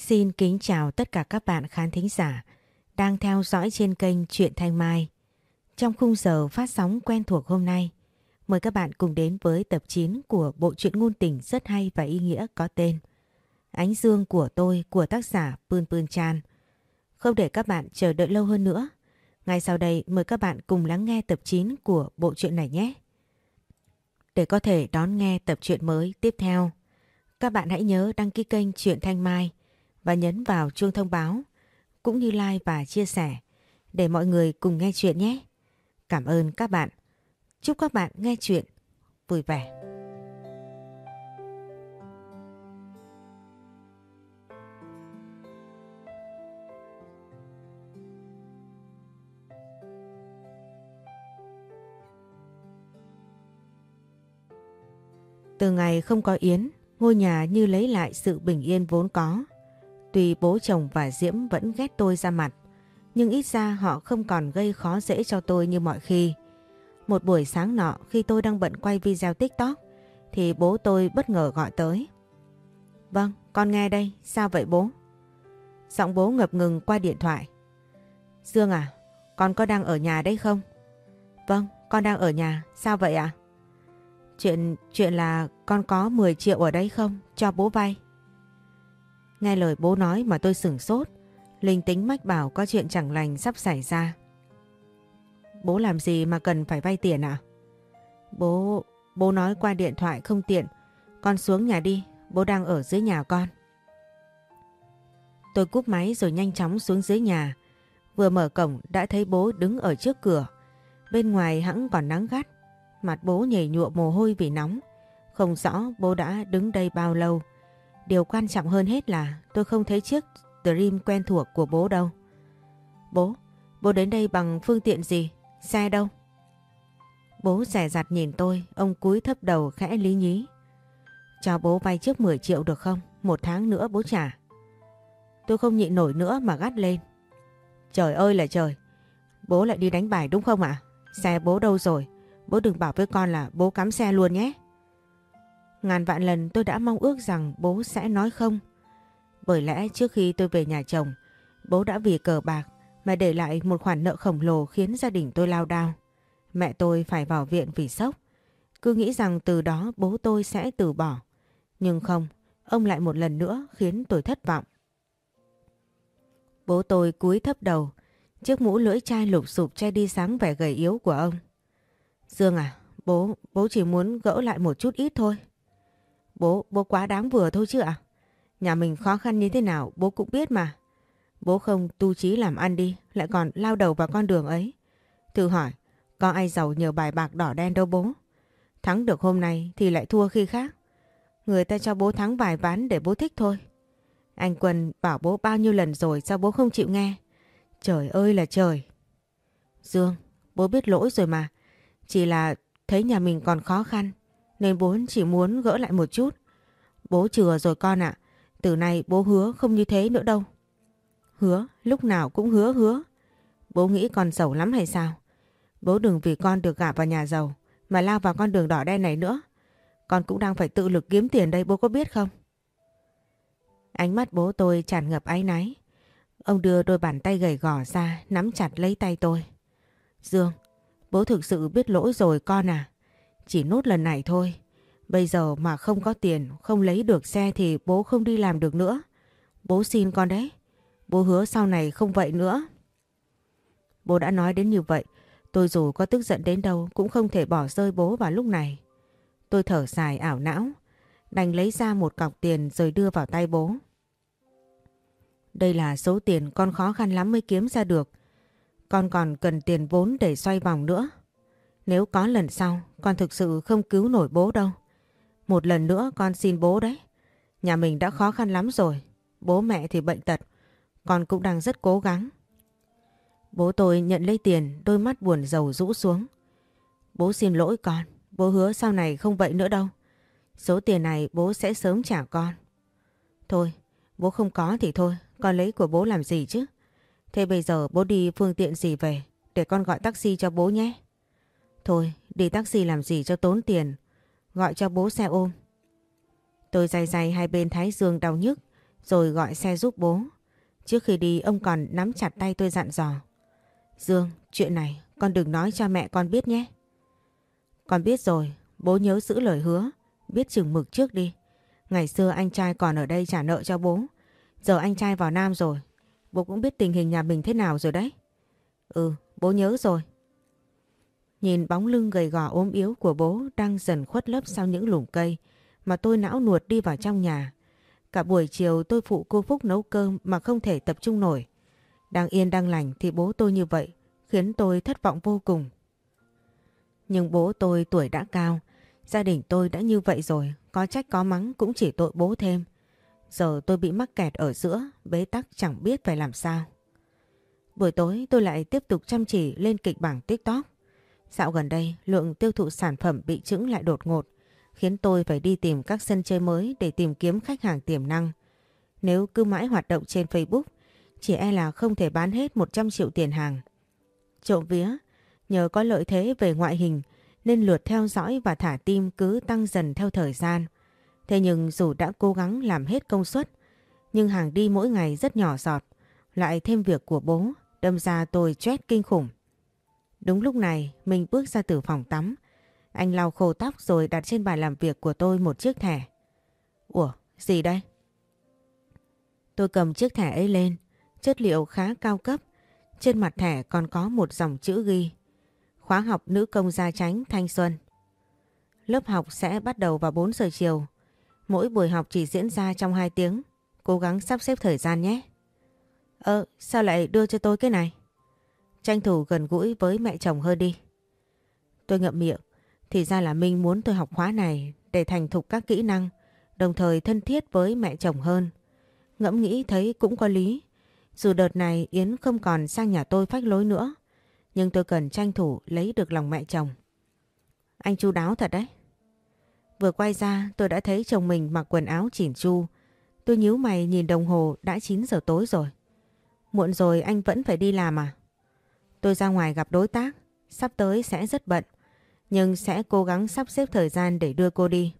Xin kính chào tất cả các bạn khán thính giả đang theo dõi trên kênh Truyện Thanh Mai. Trong khung giờ phát sóng quen thuộc hôm nay, mời các bạn cùng đến với tập 9 của bộ truyện ngôn tình rất hay và ý nghĩa có tên Ánh Dương của tôi của tác giả Pươn Pươn Chan. Không để các bạn chờ đợi lâu hơn nữa, ngay sau đây mời các bạn cùng lắng nghe tập 9 của bộ truyện này nhé. Để có thể đón nghe tập truyện mới tiếp theo, các bạn hãy nhớ đăng ký kênh Truyện Thanh Mai và nhấn vào chuông thông báo cũng như like và chia sẻ để mọi người cùng nghe chuyện nhé. Cảm ơn các bạn. Chúc các bạn nghe chuyện vui vẻ. Từ ngày không có Yến, ngôi nhà như lấy lại sự bình yên vốn có. Tuy bố chồng và Diễm vẫn ghét tôi ra mặt, nhưng ít ra họ không còn gây khó dễ cho tôi như mọi khi. Một buổi sáng nọ khi tôi đang bận quay video TikTok thì bố tôi bất ngờ gọi tới. Vâng, con nghe đây, sao vậy bố? Giọng bố ngập ngừng qua điện thoại. Dương à, con có đang ở nhà đấy không? Vâng, con đang ở nhà, sao vậy ạ? Chuyện chuyện là con có 10 triệu ở đây không? Cho bố vay. Nghe lời bố nói mà tôi sửng sốt. Linh tính mách bảo có chuyện chẳng lành sắp xảy ra. Bố làm gì mà cần phải vay tiền à? Bố... Bố nói qua điện thoại không tiện. Con xuống nhà đi. Bố đang ở dưới nhà con. Tôi cúp máy rồi nhanh chóng xuống dưới nhà. Vừa mở cổng đã thấy bố đứng ở trước cửa. Bên ngoài hẳn còn nắng gắt. Mặt bố nhảy nhụa mồ hôi vì nóng. Không rõ bố đã đứng đây bao lâu. Điều quan trọng hơn hết là tôi không thấy chiếc Dream quen thuộc của bố đâu. Bố, bố đến đây bằng phương tiện gì? Xe đâu? Bố rẻ rặt nhìn tôi, ông cúi thấp đầu khẽ lý nhí. Cho bố vay trước 10 triệu được không? Một tháng nữa bố trả. Tôi không nhịn nổi nữa mà gắt lên. Trời ơi là trời, bố lại đi đánh bài đúng không ạ? Xe bố đâu rồi? Bố đừng bảo với con là bố cắm xe luôn nhé. Ngàn vạn lần tôi đã mong ước rằng bố sẽ nói không. Bởi lẽ trước khi tôi về nhà chồng, bố đã vì cờ bạc mà để lại một khoản nợ khổng lồ khiến gia đình tôi lao đao. Mẹ tôi phải vào viện vì sốc. Cứ nghĩ rằng từ đó bố tôi sẽ từ bỏ. Nhưng không, ông lại một lần nữa khiến tôi thất vọng. Bố tôi cúi thấp đầu, chiếc mũ lưỡi chai lục sụp che đi sáng vẻ gầy yếu của ông. Dương à, bố, bố chỉ muốn gỡ lại một chút ít thôi. Bố, bố quá đáng vừa thôi chứ ạ. Nhà mình khó khăn như thế nào bố cũng biết mà. Bố không tu trí làm ăn đi, lại còn lao đầu vào con đường ấy. Thử hỏi, có ai giàu nhờ bài bạc đỏ đen đâu bố. Thắng được hôm nay thì lại thua khi khác. Người ta cho bố thắng vài ván để bố thích thôi. Anh Quân bảo bố bao nhiêu lần rồi sao bố không chịu nghe. Trời ơi là trời. Dương, bố biết lỗi rồi mà. Chỉ là thấy nhà mình còn khó khăn nên bố chỉ muốn gỡ lại một chút. Bố chừa rồi con ạ. Từ nay bố hứa không như thế nữa đâu. Hứa, lúc nào cũng hứa hứa. Bố nghĩ con giàu lắm hay sao? Bố đừng vì con được gả vào nhà giàu mà lao vào con đường đỏ đen này nữa. Con cũng đang phải tự lực kiếm tiền đây bố có biết không? Ánh mắt bố tôi tràn ngập áy náy. Ông đưa đôi bàn tay gầy gò ra nắm chặt lấy tay tôi. Dương, bố thực sự biết lỗi rồi con à. Chỉ nốt lần này thôi. Bây giờ mà không có tiền, không lấy được xe thì bố không đi làm được nữa. Bố xin con đấy. Bố hứa sau này không vậy nữa. Bố đã nói đến như vậy, tôi dù có tức giận đến đâu cũng không thể bỏ rơi bố vào lúc này. Tôi thở dài ảo não, đành lấy ra một cọc tiền rồi đưa vào tay bố. Đây là số tiền con khó khăn lắm mới kiếm ra được. Con còn cần tiền vốn để xoay vòng nữa. Nếu có lần sau, con thực sự không cứu nổi bố đâu. Một lần nữa con xin bố đấy. Nhà mình đã khó khăn lắm rồi. Bố mẹ thì bệnh tật. Con cũng đang rất cố gắng. Bố tôi nhận lấy tiền, đôi mắt buồn rầu rũ xuống. Bố xin lỗi con. Bố hứa sau này không vậy nữa đâu. Số tiền này bố sẽ sớm trả con. Thôi, bố không có thì thôi. Con lấy của bố làm gì chứ? Thế bây giờ bố đi phương tiện gì về? Để con gọi taxi cho bố nhé. Thôi, đi taxi làm gì cho tốn tiền. Gọi cho bố xe ôm. Tôi day day hai bên thái dương đau nhức, rồi gọi xe giúp bố. Trước khi đi ông còn nắm chặt tay tôi dặn dò. Dương, chuyện này con đừng nói cho mẹ con biết nhé. Con biết rồi, bố nhớ giữ lời hứa, biết chừng mực trước đi. Ngày xưa anh trai còn ở đây trả nợ cho bố. Giờ anh trai vào Nam rồi. Bố cũng biết tình hình nhà mình thế nào rồi đấy. Ừ, bố nhớ rồi. Nhìn bóng lưng gầy gò ốm yếu của bố đang dần khuất lấp sau những lùm cây mà tôi não nuột đi vào trong nhà. Cả buổi chiều tôi phụ cô Phúc nấu cơm mà không thể tập trung nổi. Đang yên đang lành thì bố tôi như vậy khiến tôi thất vọng vô cùng. Nhưng bố tôi tuổi đã cao, gia đình tôi đã như vậy rồi, có trách có mắng cũng chỉ tội bố thêm. Giờ tôi bị mắc kẹt ở giữa, bế tắc chẳng biết phải làm sao. Buổi tối tôi lại tiếp tục chăm chỉ lên kịch bảng TikTok. Dạo gần đây, lượng tiêu thụ sản phẩm bị trứng lại đột ngột, khiến tôi phải đi tìm các sân chơi mới để tìm kiếm khách hàng tiềm năng. Nếu cứ mãi hoạt động trên Facebook, chỉ e là không thể bán hết 100 triệu tiền hàng. Trộm vía, nhờ có lợi thế về ngoại hình nên lượt theo dõi và thả tim cứ tăng dần theo thời gian. Thế nhưng dù đã cố gắng làm hết công suất, nhưng hàng đi mỗi ngày rất nhỏ giọt, lại thêm việc của bố, đâm ra tôi chết kinh khủng. Đúng lúc này, mình bước ra từ phòng tắm, anh lau khô tóc rồi đặt trên bàn làm việc của tôi một chiếc thẻ. Ủa, gì đây? Tôi cầm chiếc thẻ ấy lên, chất liệu khá cao cấp. Trên mặt thẻ còn có một dòng chữ ghi. Khóa học nữ công gia tránh thanh xuân. Lớp học sẽ bắt đầu vào 4 giờ chiều. Mỗi buổi học chỉ diễn ra trong 2 tiếng. Cố gắng sắp xếp thời gian nhé. Ơ, sao lại đưa cho tôi cái này? Tranh thủ gần gũi với mẹ chồng hơn đi. Tôi ngậm miệng. Thì ra là Minh muốn tôi học khóa này để thành thục các kỹ năng, đồng thời thân thiết với mẹ chồng hơn. Ngẫm nghĩ thấy cũng có lý. Dù đợt này Yến không còn sang nhà tôi phách lối nữa, nhưng tôi cần tranh thủ lấy được lòng mẹ chồng. Anh chu đáo thật đấy. Vừa quay ra tôi đã thấy chồng mình mặc quần áo chỉn chu. Tôi nhíu mày nhìn đồng hồ đã 9 giờ tối rồi. Muộn rồi anh vẫn phải đi làm à? Tôi ra ngoài gặp đối tác, sắp tới sẽ rất bận nhưng sẽ cố gắng sắp xếp thời gian để đưa cô đi.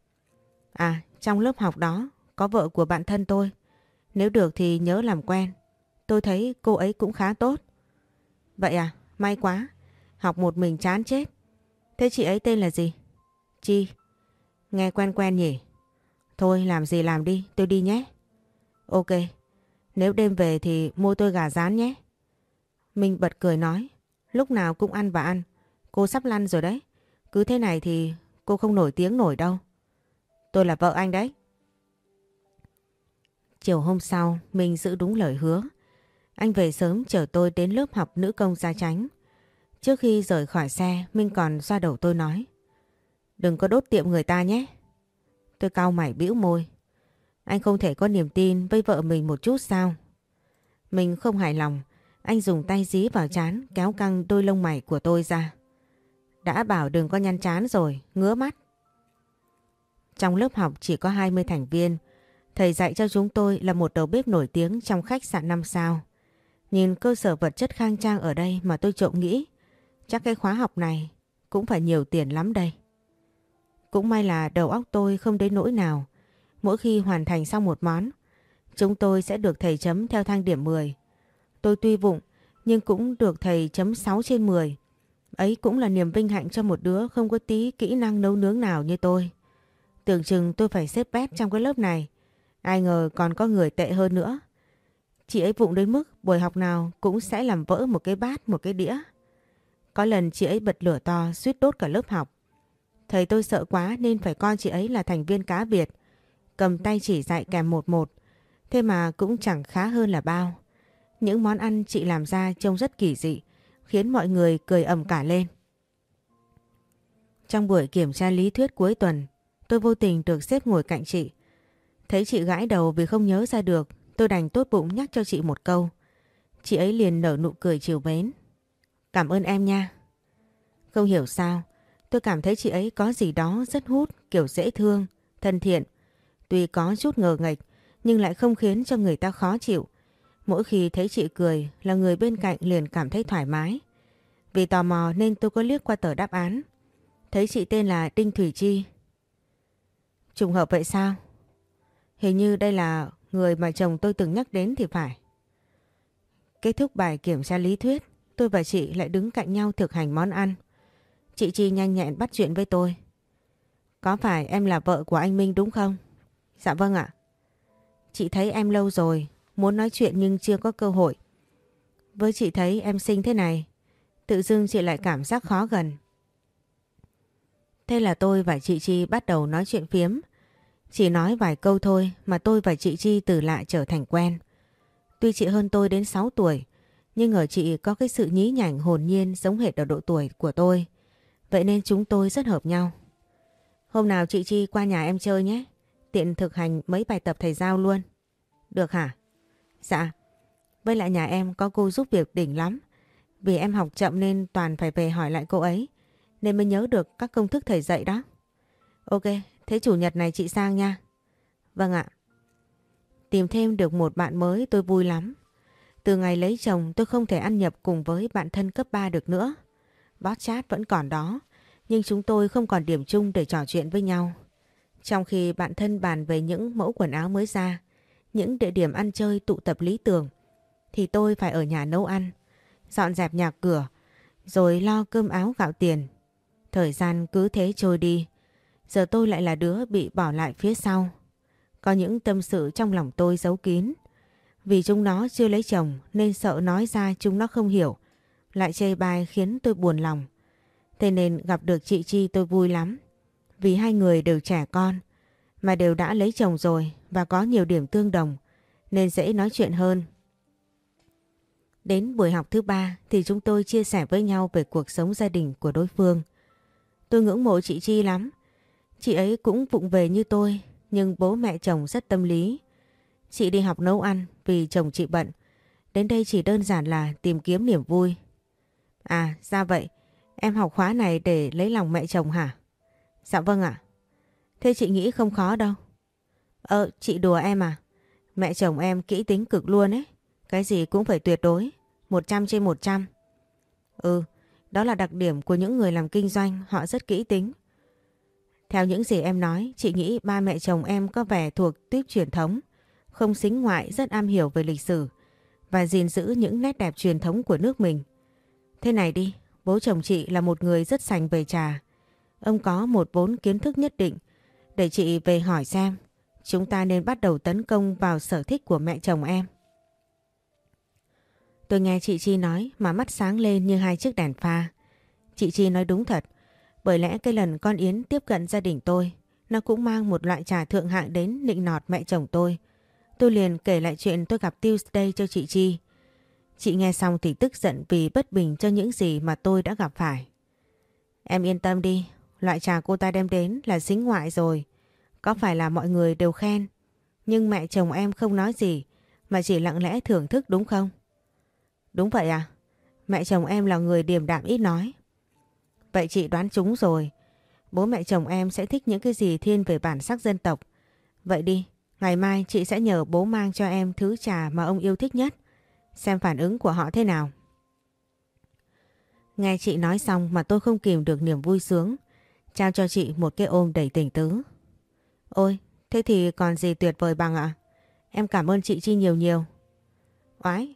À, trong lớp học đó có vợ của bạn thân tôi. Nếu được thì nhớ làm quen. Tôi thấy cô ấy cũng khá tốt. Vậy à, may quá. Học một mình chán chết. Thế chị ấy tên là gì? Chi. Nghe quen quen nhỉ? Thôi làm gì làm đi, tôi đi nhé. Ok. Nếu đêm về thì mua tôi gà rán nhé. Minh bật cười nói. Lúc nào cũng ăn và ăn. Cô sắp lăn rồi đấy. Cứ thế này thì cô không nổi tiếng nổi đâu. Tôi là vợ anh đấy. Chiều hôm sau, mình giữ đúng lời hứa. Anh về sớm chở tôi đến lớp học nữ công gia tránh. Trước khi rời khỏi xe, Minh còn xoa đầu tôi nói. Đừng có đốt tiệm người ta nhé. Tôi cau mày bĩu môi. Anh không thể có niềm tin với vợ mình một chút sao? Mình không hài lòng. Anh dùng tay dí vào chán kéo căng đôi lông mày của tôi ra. Đã bảo đừng có nhăn chán rồi, ngứa mắt. Trong lớp học chỉ có 20 thành viên. Thầy dạy cho chúng tôi là một đầu bếp nổi tiếng trong khách sạn 5 sao. Nhìn cơ sở vật chất khang trang ở đây mà tôi trộm nghĩ. Chắc cái khóa học này cũng phải nhiều tiền lắm đây. Cũng may là đầu óc tôi không đến nỗi nào. Mỗi khi hoàn thành xong một món, chúng tôi sẽ được thầy chấm theo thang điểm 10. Tôi tuy vụng nhưng cũng được thầy chấm 6 trên 10. Ấy cũng là niềm vinh hạnh cho một đứa không có tí kỹ năng nấu nướng nào như tôi. Tưởng chừng tôi phải xếp bét trong cái lớp này. Ai ngờ còn có người tệ hơn nữa. Chị ấy vụng đến mức buổi học nào cũng sẽ làm vỡ một cái bát, một cái đĩa. Có lần chị ấy bật lửa to suýt đốt cả lớp học. Thầy tôi sợ quá nên phải coi chị ấy là thành viên cá biệt. Cầm tay chỉ dạy kèm một một. Thế mà cũng chẳng khá hơn là bao. Những món ăn chị làm ra trông rất kỳ dị khiến mọi người cười ầm cả lên. Trong buổi kiểm tra lý thuyết cuối tuần, tôi vô tình được xếp ngồi cạnh chị. Thấy chị gãi đầu vì không nhớ ra được, tôi đành tốt bụng nhắc cho chị một câu. Chị ấy liền nở nụ cười chiều mến. Cảm ơn em nha. Không hiểu sao, tôi cảm thấy chị ấy có gì đó rất hút, kiểu dễ thương, thân thiện. Tuy có chút ngờ nghệch, nhưng lại không khiến cho người ta khó chịu. Mỗi khi thấy chị cười là người bên cạnh liền cảm thấy thoải mái. Vì tò mò nên tôi có liếc qua tờ đáp án. Thấy chị tên là Đinh Thủy Chi. Trùng hợp vậy sao? Hình như đây là người mà chồng tôi từng nhắc đến thì phải. Kết thúc bài kiểm tra lý thuyết, tôi và chị lại đứng cạnh nhau thực hành món ăn. Chị Chi nhanh nhẹn bắt chuyện với tôi. Có phải em là vợ của anh Minh đúng không? Dạ vâng ạ. Chị thấy em lâu rồi, muốn nói chuyện nhưng chưa có cơ hội. Với chị thấy em xinh thế này, tự dưng chị lại cảm giác khó gần. Thế là tôi và chị Chi bắt đầu nói chuyện phiếm. Chỉ nói vài câu thôi mà tôi và chị Chi từ lạ trở thành quen. Tuy chị hơn tôi đến 6 tuổi, nhưng ở chị có cái sự nhí nhảnh hồn nhiên giống hệt ở độ tuổi của tôi. Vậy nên chúng tôi rất hợp nhau. Hôm nào chị Chi qua nhà em chơi nhé. Tiện thực hành mấy bài tập thầy giao luôn. Được hả? Dạ. Với lại nhà em có cô giúp việc đỉnh lắm. Vì em học chậm nên toàn phải về hỏi lại cô ấy. Nên mới nhớ được các công thức thầy dạy đó. Ok, thế chủ nhật này chị sang nha. Vâng ạ. Tìm thêm được một bạn mới tôi vui lắm. Từ ngày lấy chồng tôi không thể ăn nhập cùng với bạn thân cấp 3 được nữa. Bót chat vẫn còn đó, nhưng chúng tôi không còn điểm chung để trò chuyện với nhau. Trong khi bạn thân bàn về những mẫu quần áo mới ra, những địa điểm ăn chơi tụ tập lý tưởng, thì tôi phải ở nhà nấu ăn, dọn dẹp nhà cửa, rồi lo cơm áo gạo tiền. Thời gian cứ thế trôi đi, giờ tôi lại là đứa bị bỏ lại phía sau. Có những tâm sự trong lòng tôi giấu kín. Vì chúng nó chưa lấy chồng nên sợ nói ra chúng nó không hiểu. Lại chê bai khiến tôi buồn lòng. Thế nên gặp được chị Chi tôi vui lắm. Vì hai người đều trẻ con mà đều đã lấy chồng rồi và có nhiều điểm tương đồng nên dễ nói chuyện hơn. Đến buổi học thứ ba thì chúng tôi chia sẻ với nhau về cuộc sống gia đình của đối phương. Tôi ngưỡng mộ chị Chi lắm. Chị ấy cũng vụng về như tôi nhưng bố mẹ chồng rất tâm lý. Chị đi học nấu ăn vì chồng chị bận. Đến đây chỉ đơn giản là tìm kiếm niềm vui. À ra vậy, em học khóa này để lấy lòng mẹ chồng hả? Dạ vâng ạ. Thế chị nghĩ không khó đâu. Ờ, chị đùa em à? Mẹ chồng em kỹ tính cực luôn ấy. Cái gì cũng phải tuyệt đối. 100 trên 100. Ừ, đó là đặc điểm của những người làm kinh doanh, họ rất kỹ tính. Theo những gì em nói, chị nghĩ ba mẹ chồng em có vẻ thuộc tuyết truyền thống, không xính ngoại rất am hiểu về lịch sử và gìn giữ những nét đẹp truyền thống của nước mình. Thế này đi, bố chồng chị là một người rất sành về trà. Ông có một vốn kiến thức nhất định để chị về hỏi xem chúng ta nên bắt đầu tấn công vào sở thích của mẹ chồng em. Tôi nghe chị Chi nói mà mắt sáng lên như hai chiếc đèn pha. Chị Chi nói đúng thật, bởi lẽ cái lần con Yến tiếp cận gia đình tôi, nó cũng mang một loại trà thượng hạng đến nịnh nọt mẹ chồng tôi. Tôi liền kể lại chuyện tôi gặp Tuesday cho chị Chi. Chị nghe xong thì tức giận vì bất bình cho những gì mà tôi đã gặp phải. Em yên tâm đi, loại trà cô ta đem đến là dính ngoại rồi. Có phải là mọi người đều khen, nhưng mẹ chồng em không nói gì mà chỉ lặng lẽ thưởng thức đúng không? Đúng vậy à? Mẹ chồng em là người điềm đạm ít nói. Vậy chị đoán chúng rồi. Bố mẹ chồng em sẽ thích những cái gì thiên về bản sắc dân tộc. Vậy đi, ngày mai chị sẽ nhờ bố mang cho em thứ trà mà ông yêu thích nhất. Xem phản ứng của họ thế nào. Nghe chị nói xong mà tôi không kìm được niềm vui sướng. Trao cho chị một cái ôm đầy tình tứ. Ôi, thế thì còn gì tuyệt vời bằng ạ? Em cảm ơn chị Chi nhiều nhiều. Oái,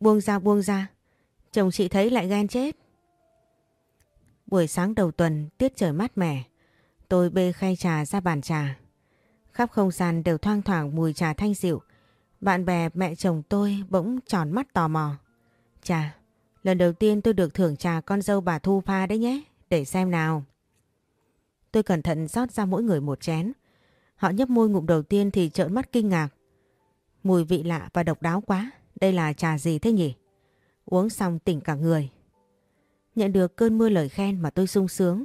buông ra buông ra. Chồng chị thấy lại ghen chết. Buổi sáng đầu tuần tiết trời mát mẻ, tôi bê khay trà ra bàn trà. Khắp không gian đều thoang thoảng mùi trà thanh dịu. Bạn bè mẹ chồng tôi bỗng tròn mắt tò mò. Trà, lần đầu tiên tôi được thưởng trà con dâu bà Thu pha đấy nhé, để xem nào. Tôi cẩn thận rót ra mỗi người một chén. Họ nhấp môi ngụm đầu tiên thì trợn mắt kinh ngạc. Mùi vị lạ và độc đáo quá, đây là trà gì thế nhỉ? Uống xong tỉnh cả người. Nhận được cơn mưa lời khen mà tôi sung sướng.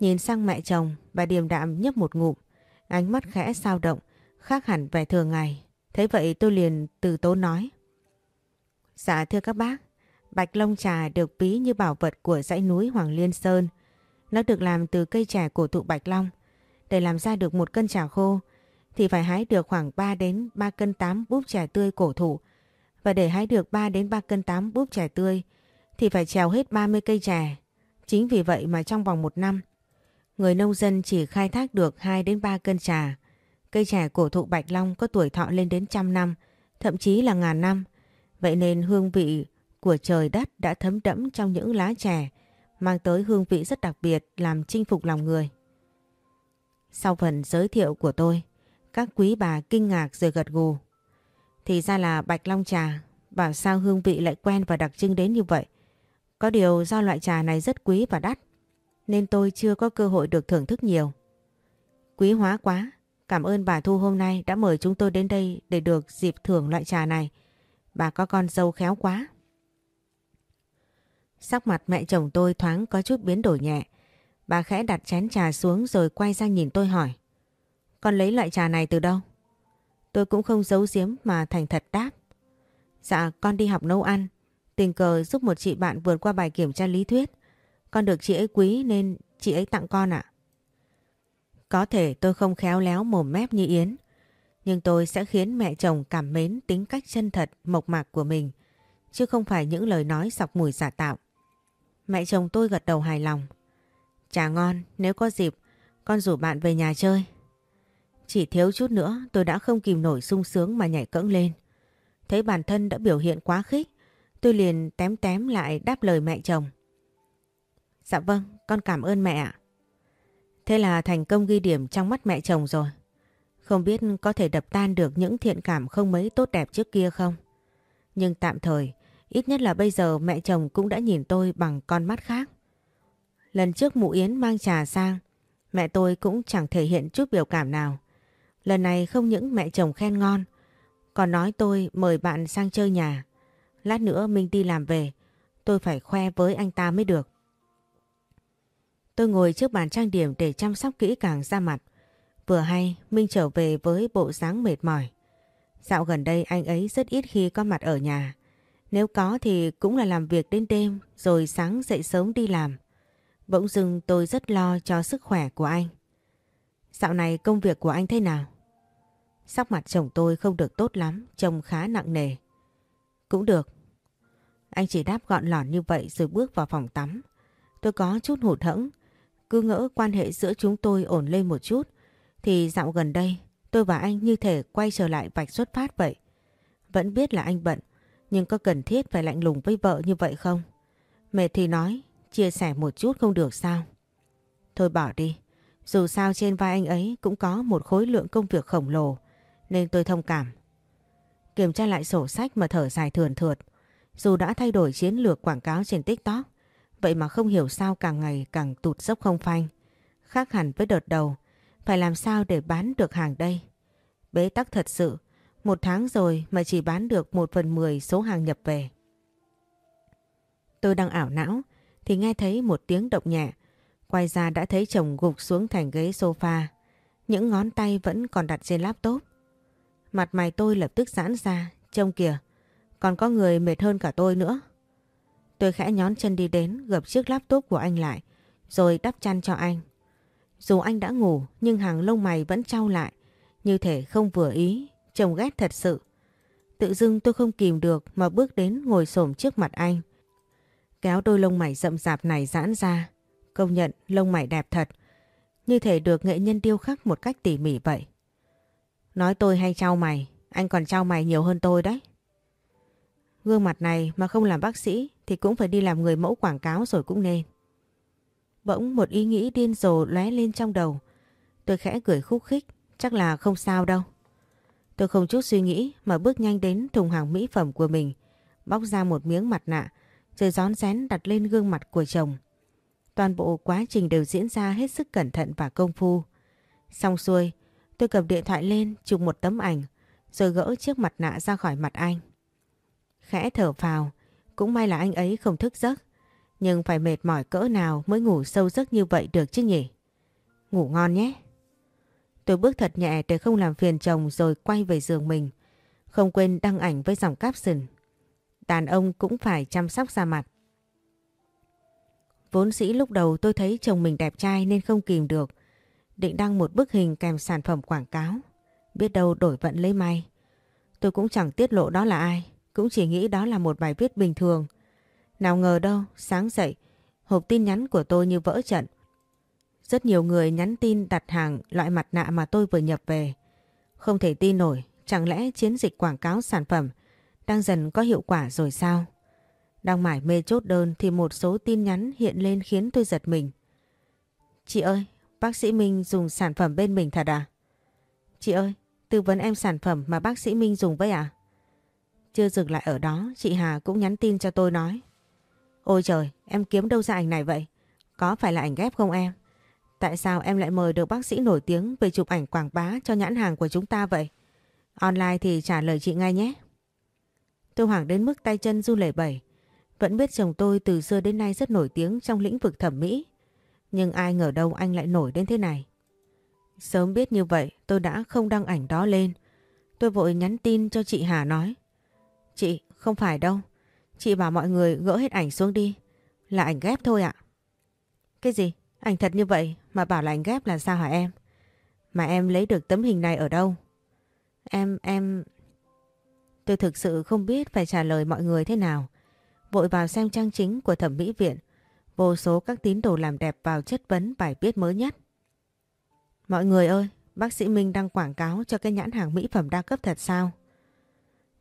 Nhìn sang mẹ chồng, bà điềm đạm nhấp một ngụm. Ánh mắt khẽ sao động, khác hẳn vẻ thường ngày. Thế vậy tôi liền từ tố nói. Dạ thưa các bác, bạch long trà được ví như bảo vật của dãy núi Hoàng Liên Sơn. Nó được làm từ cây trà cổ thụ bạch long. Để làm ra được một cân chả khô thì phải hái được khoảng 3 đến 3 cân 8 búp chả tươi cổ thụ. Và để hái được 3 đến 3 cân 8 búp chả tươi thì phải trèo hết 30 cây chè. Chính vì vậy mà trong vòng một năm, người nông dân chỉ khai thác được 2 đến 3 cân trà. Cây trẻ cổ thụ Bạch Long có tuổi thọ lên đến trăm năm, thậm chí là ngàn năm. Vậy nên hương vị của trời đất đã thấm đẫm trong những lá chè, mang tới hương vị rất đặc biệt làm chinh phục lòng người. Sau phần giới thiệu của tôi, các quý bà kinh ngạc rồi gật gù. Thì ra là Bạch Long trà, bảo sao hương vị lại quen và đặc trưng đến như vậy. Có điều do loại trà này rất quý và đắt, nên tôi chưa có cơ hội được thưởng thức nhiều. Quý hóa quá, cảm ơn bà Thu hôm nay đã mời chúng tôi đến đây để được dịp thưởng loại trà này. Bà có con dâu khéo quá. Sắc mặt mẹ chồng tôi thoáng có chút biến đổi nhẹ. Bà khẽ đặt chén trà xuống rồi quay sang nhìn tôi hỏi. Con lấy loại trà này từ đâu? Tôi cũng không giấu giếm mà thành thật đáp. Dạ con đi học nấu ăn. Tình cờ giúp một chị bạn vượt qua bài kiểm tra lý thuyết. Con được chị ấy quý nên chị ấy tặng con ạ. Có thể tôi không khéo léo mồm mép như Yến. Nhưng tôi sẽ khiến mẹ chồng cảm mến tính cách chân thật, mộc mạc của mình. Chứ không phải những lời nói sọc mùi giả tạo. Mẹ chồng tôi gật đầu hài lòng trà ngon, nếu có dịp, con rủ bạn về nhà chơi. Chỉ thiếu chút nữa tôi đã không kìm nổi sung sướng mà nhảy cẫng lên. Thấy bản thân đã biểu hiện quá khích, tôi liền tém tém lại đáp lời mẹ chồng. Dạ vâng, con cảm ơn mẹ ạ. Thế là thành công ghi điểm trong mắt mẹ chồng rồi. Không biết có thể đập tan được những thiện cảm không mấy tốt đẹp trước kia không? Nhưng tạm thời, ít nhất là bây giờ mẹ chồng cũng đã nhìn tôi bằng con mắt khác. Lần trước mụ Yến mang trà sang, mẹ tôi cũng chẳng thể hiện chút biểu cảm nào. Lần này không những mẹ chồng khen ngon, còn nói tôi mời bạn sang chơi nhà. Lát nữa Minh đi làm về, tôi phải khoe với anh ta mới được. Tôi ngồi trước bàn trang điểm để chăm sóc kỹ càng da mặt. Vừa hay Minh trở về với bộ dáng mệt mỏi. Dạo gần đây anh ấy rất ít khi có mặt ở nhà. Nếu có thì cũng là làm việc đến đêm rồi sáng dậy sớm đi làm. Bỗng dưng tôi rất lo cho sức khỏe của anh. Dạo này công việc của anh thế nào? Sắc mặt chồng tôi không được tốt lắm, trông khá nặng nề. Cũng được. Anh chỉ đáp gọn lỏn như vậy rồi bước vào phòng tắm. Tôi có chút hụt hẫng, cứ ngỡ quan hệ giữa chúng tôi ổn lên một chút. Thì dạo gần đây tôi và anh như thể quay trở lại vạch xuất phát vậy. Vẫn biết là anh bận, nhưng có cần thiết phải lạnh lùng với vợ như vậy không? Mệt thì nói, chia sẻ một chút không được sao? Thôi bỏ đi, dù sao trên vai anh ấy cũng có một khối lượng công việc khổng lồ, nên tôi thông cảm. Kiểm tra lại sổ sách mà thở dài thườn thượt, dù đã thay đổi chiến lược quảng cáo trên TikTok, vậy mà không hiểu sao càng ngày càng tụt dốc không phanh. Khác hẳn với đợt đầu, phải làm sao để bán được hàng đây? Bế tắc thật sự, một tháng rồi mà chỉ bán được một phần mười số hàng nhập về. Tôi đang ảo não thì nghe thấy một tiếng động nhẹ. Quay ra đã thấy chồng gục xuống thành ghế sofa. Những ngón tay vẫn còn đặt trên laptop. Mặt mày tôi lập tức giãn ra. Trông kìa, còn có người mệt hơn cả tôi nữa. Tôi khẽ nhón chân đi đến gập chiếc laptop của anh lại rồi đắp chăn cho anh. Dù anh đã ngủ nhưng hàng lông mày vẫn trao lại như thể không vừa ý, chồng ghét thật sự. Tự dưng tôi không kìm được mà bước đến ngồi xổm trước mặt anh. Kéo đôi lông mày rậm rạp này giãn ra. Công nhận lông mày đẹp thật. Như thể được nghệ nhân điêu khắc một cách tỉ mỉ vậy. Nói tôi hay trao mày, anh còn trao mày nhiều hơn tôi đấy. Gương mặt này mà không làm bác sĩ thì cũng phải đi làm người mẫu quảng cáo rồi cũng nên. Bỗng một ý nghĩ điên rồ lóe lên trong đầu. Tôi khẽ cười khúc khích, chắc là không sao đâu. Tôi không chút suy nghĩ mà bước nhanh đến thùng hàng mỹ phẩm của mình, bóc ra một miếng mặt nạ, rồi rón rén đặt lên gương mặt của chồng. Toàn bộ quá trình đều diễn ra hết sức cẩn thận và công phu. Xong xuôi, tôi cầm điện thoại lên chụp một tấm ảnh, rồi gỡ chiếc mặt nạ ra khỏi mặt anh. Khẽ thở phào, cũng may là anh ấy không thức giấc. Nhưng phải mệt mỏi cỡ nào mới ngủ sâu giấc như vậy được chứ nhỉ? Ngủ ngon nhé. Tôi bước thật nhẹ để không làm phiền chồng rồi quay về giường mình. Không quên đăng ảnh với dòng caption. Đàn ông cũng phải chăm sóc da mặt. Vốn dĩ lúc đầu tôi thấy chồng mình đẹp trai nên không kìm được. Định đăng một bức hình kèm sản phẩm quảng cáo. Biết đâu đổi vận lấy may. Tôi cũng chẳng tiết lộ đó là ai. Cũng chỉ nghĩ đó là một bài viết bình thường. Nào ngờ đâu, sáng dậy, hộp tin nhắn của tôi như vỡ trận. Rất nhiều người nhắn tin đặt hàng loại mặt nạ mà tôi vừa nhập về. Không thể tin nổi, chẳng lẽ chiến dịch quảng cáo sản phẩm đang dần có hiệu quả rồi sao? Đang mải mê chốt đơn thì một số tin nhắn hiện lên khiến tôi giật mình. Chị ơi, bác sĩ Minh dùng sản phẩm bên mình thật à? Chị ơi, tư vấn em sản phẩm mà bác sĩ Minh dùng với à? Chưa dừng lại ở đó, chị Hà cũng nhắn tin cho tôi nói. Ôi trời, em kiếm đâu ra ảnh này vậy? Có phải là ảnh ghép không em? Tại sao em lại mời được bác sĩ nổi tiếng về chụp ảnh quảng bá cho nhãn hàng của chúng ta vậy? Online thì trả lời chị ngay nhé. Tôi hoảng đến mức tay chân run lẩy bẩy. Vẫn biết chồng tôi từ xưa đến nay rất nổi tiếng trong lĩnh vực thẩm mỹ. Nhưng ai ngờ đâu anh lại nổi đến thế này. Sớm biết như vậy tôi đã không đăng ảnh đó lên. Tôi vội nhắn tin cho chị Hà nói. Chị, không phải đâu. Chị bảo mọi người gỡ hết ảnh xuống đi. Là ảnh ghép thôi ạ. Cái gì? Ảnh thật như vậy mà bảo là ảnh ghép là sao hả em? Mà em lấy được tấm hình này ở đâu? Em, em... Tôi thực sự không biết phải trả lời mọi người thế nào. Vội vào xem trang chính của thẩm mỹ viện. Vô số các tín đồ làm đẹp vào chất vấn bài viết mới nhất. Mọi người ơi, bác sĩ Minh đang quảng cáo cho cái nhãn hàng mỹ phẩm đa cấp thật sao?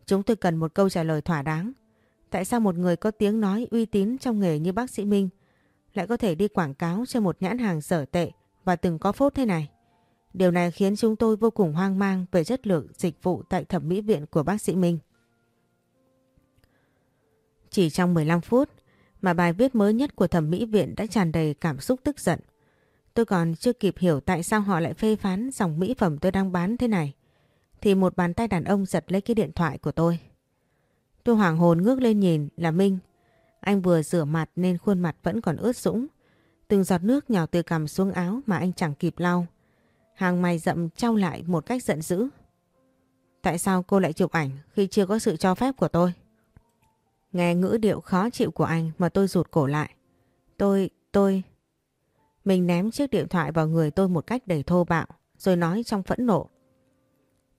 Chúng tôi cần một câu trả lời thỏa đáng. Tại sao một người có tiếng nói uy tín trong nghề như bác sĩ Minh lại có thể đi quảng cáo cho một nhãn hàng sở tệ và từng có phốt thế này? Điều này khiến chúng tôi vô cùng hoang mang về chất lượng dịch vụ tại thẩm mỹ viện của bác sĩ Minh. Chỉ trong 15 phút mà bài viết mới nhất của thẩm mỹ viện đã tràn đầy cảm xúc tức giận. Tôi còn chưa kịp hiểu tại sao họ lại phê phán dòng mỹ phẩm tôi đang bán thế này. Thì một bàn tay đàn ông giật lấy cái điện thoại của tôi. Tôi hoàng hồn ngước lên nhìn là Minh. Anh vừa rửa mặt nên khuôn mặt vẫn còn ướt sũng. Từng giọt nước nhỏ từ cằm xuống áo mà anh chẳng kịp lau. Hàng mày rậm trao lại một cách giận dữ. Tại sao cô lại chụp ảnh khi chưa có sự cho phép của tôi? Nghe ngữ điệu khó chịu của anh mà tôi rụt cổ lại. Tôi, tôi... Mình ném chiếc điện thoại vào người tôi một cách đầy thô bạo, rồi nói trong phẫn nộ.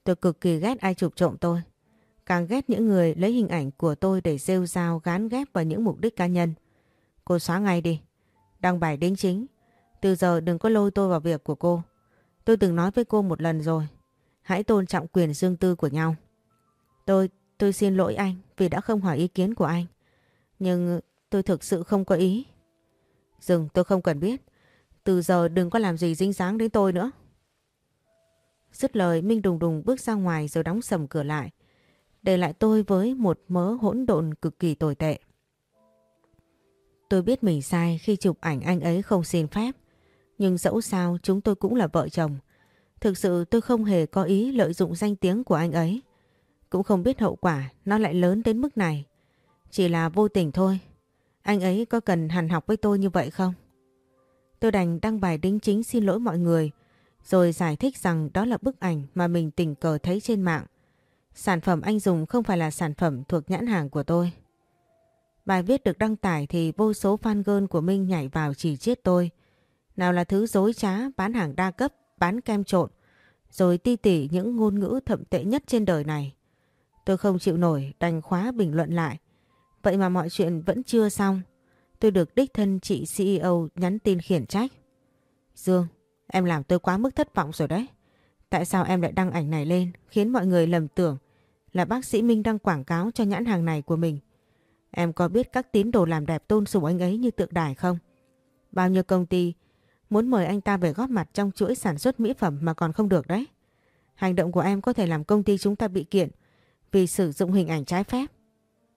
Tôi cực kỳ ghét ai chụp trộm tôi. Càng ghét những người lấy hình ảnh của tôi để rêu rao gán ghép vào những mục đích cá nhân. Cô xóa ngay đi. Đăng bài đính chính. Từ giờ đừng có lôi tôi vào việc của cô. Tôi từng nói với cô một lần rồi. Hãy tôn trọng quyền riêng tư của nhau. Tôi, tôi xin lỗi anh vì đã không hỏi ý kiến của anh. Nhưng tôi thực sự không có ý. Dừng tôi không cần biết. Từ giờ đừng có làm gì dính dáng đến tôi nữa. Dứt lời Minh đùng đùng bước ra ngoài rồi đóng sầm cửa lại. Để lại tôi với một mớ hỗn độn cực kỳ tồi tệ. Tôi biết mình sai khi chụp ảnh anh ấy không xin phép. Nhưng dẫu sao, chúng tôi cũng là vợ chồng. Thực sự tôi không hề có ý lợi dụng danh tiếng của anh ấy. Cũng không biết hậu quả nó lại lớn đến mức này. Chỉ là vô tình thôi. Anh ấy có cần hàn học với tôi như vậy không? Tôi đành đăng bài đính chính xin lỗi mọi người, rồi giải thích rằng đó là bức ảnh mà mình tình cờ thấy trên mạng. Sản phẩm anh dùng không phải là sản phẩm thuộc nhãn hàng của tôi. Bài viết được đăng tải thì vô số fan girl của Minh nhảy vào chỉ chiết tôi. Nào là thứ dối trá, bán hàng đa cấp, bán kem trộn, rồi ti tỉ những ngôn ngữ thậm tệ nhất trên đời này. Tôi không chịu nổi, đành khóa bình luận lại. Vậy mà mọi chuyện vẫn chưa xong. Tôi được đích thân chị CEO nhắn tin khiển trách. Dương, em làm tôi quá mức thất vọng rồi đấy. Tại sao em lại đăng ảnh này lên khiến mọi người lầm tưởng là bác sĩ Minh đang quảng cáo cho nhãn hàng này của mình? Em có biết các tín đồ làm đẹp tôn sùng anh ấy như tượng đài không? Bao nhiêu công ty muốn mời anh ta về góp mặt trong chuỗi sản xuất mỹ phẩm mà còn không được đấy. Hành động của em có thể làm công ty chúng ta bị kiện vì sử dụng hình ảnh trái phép.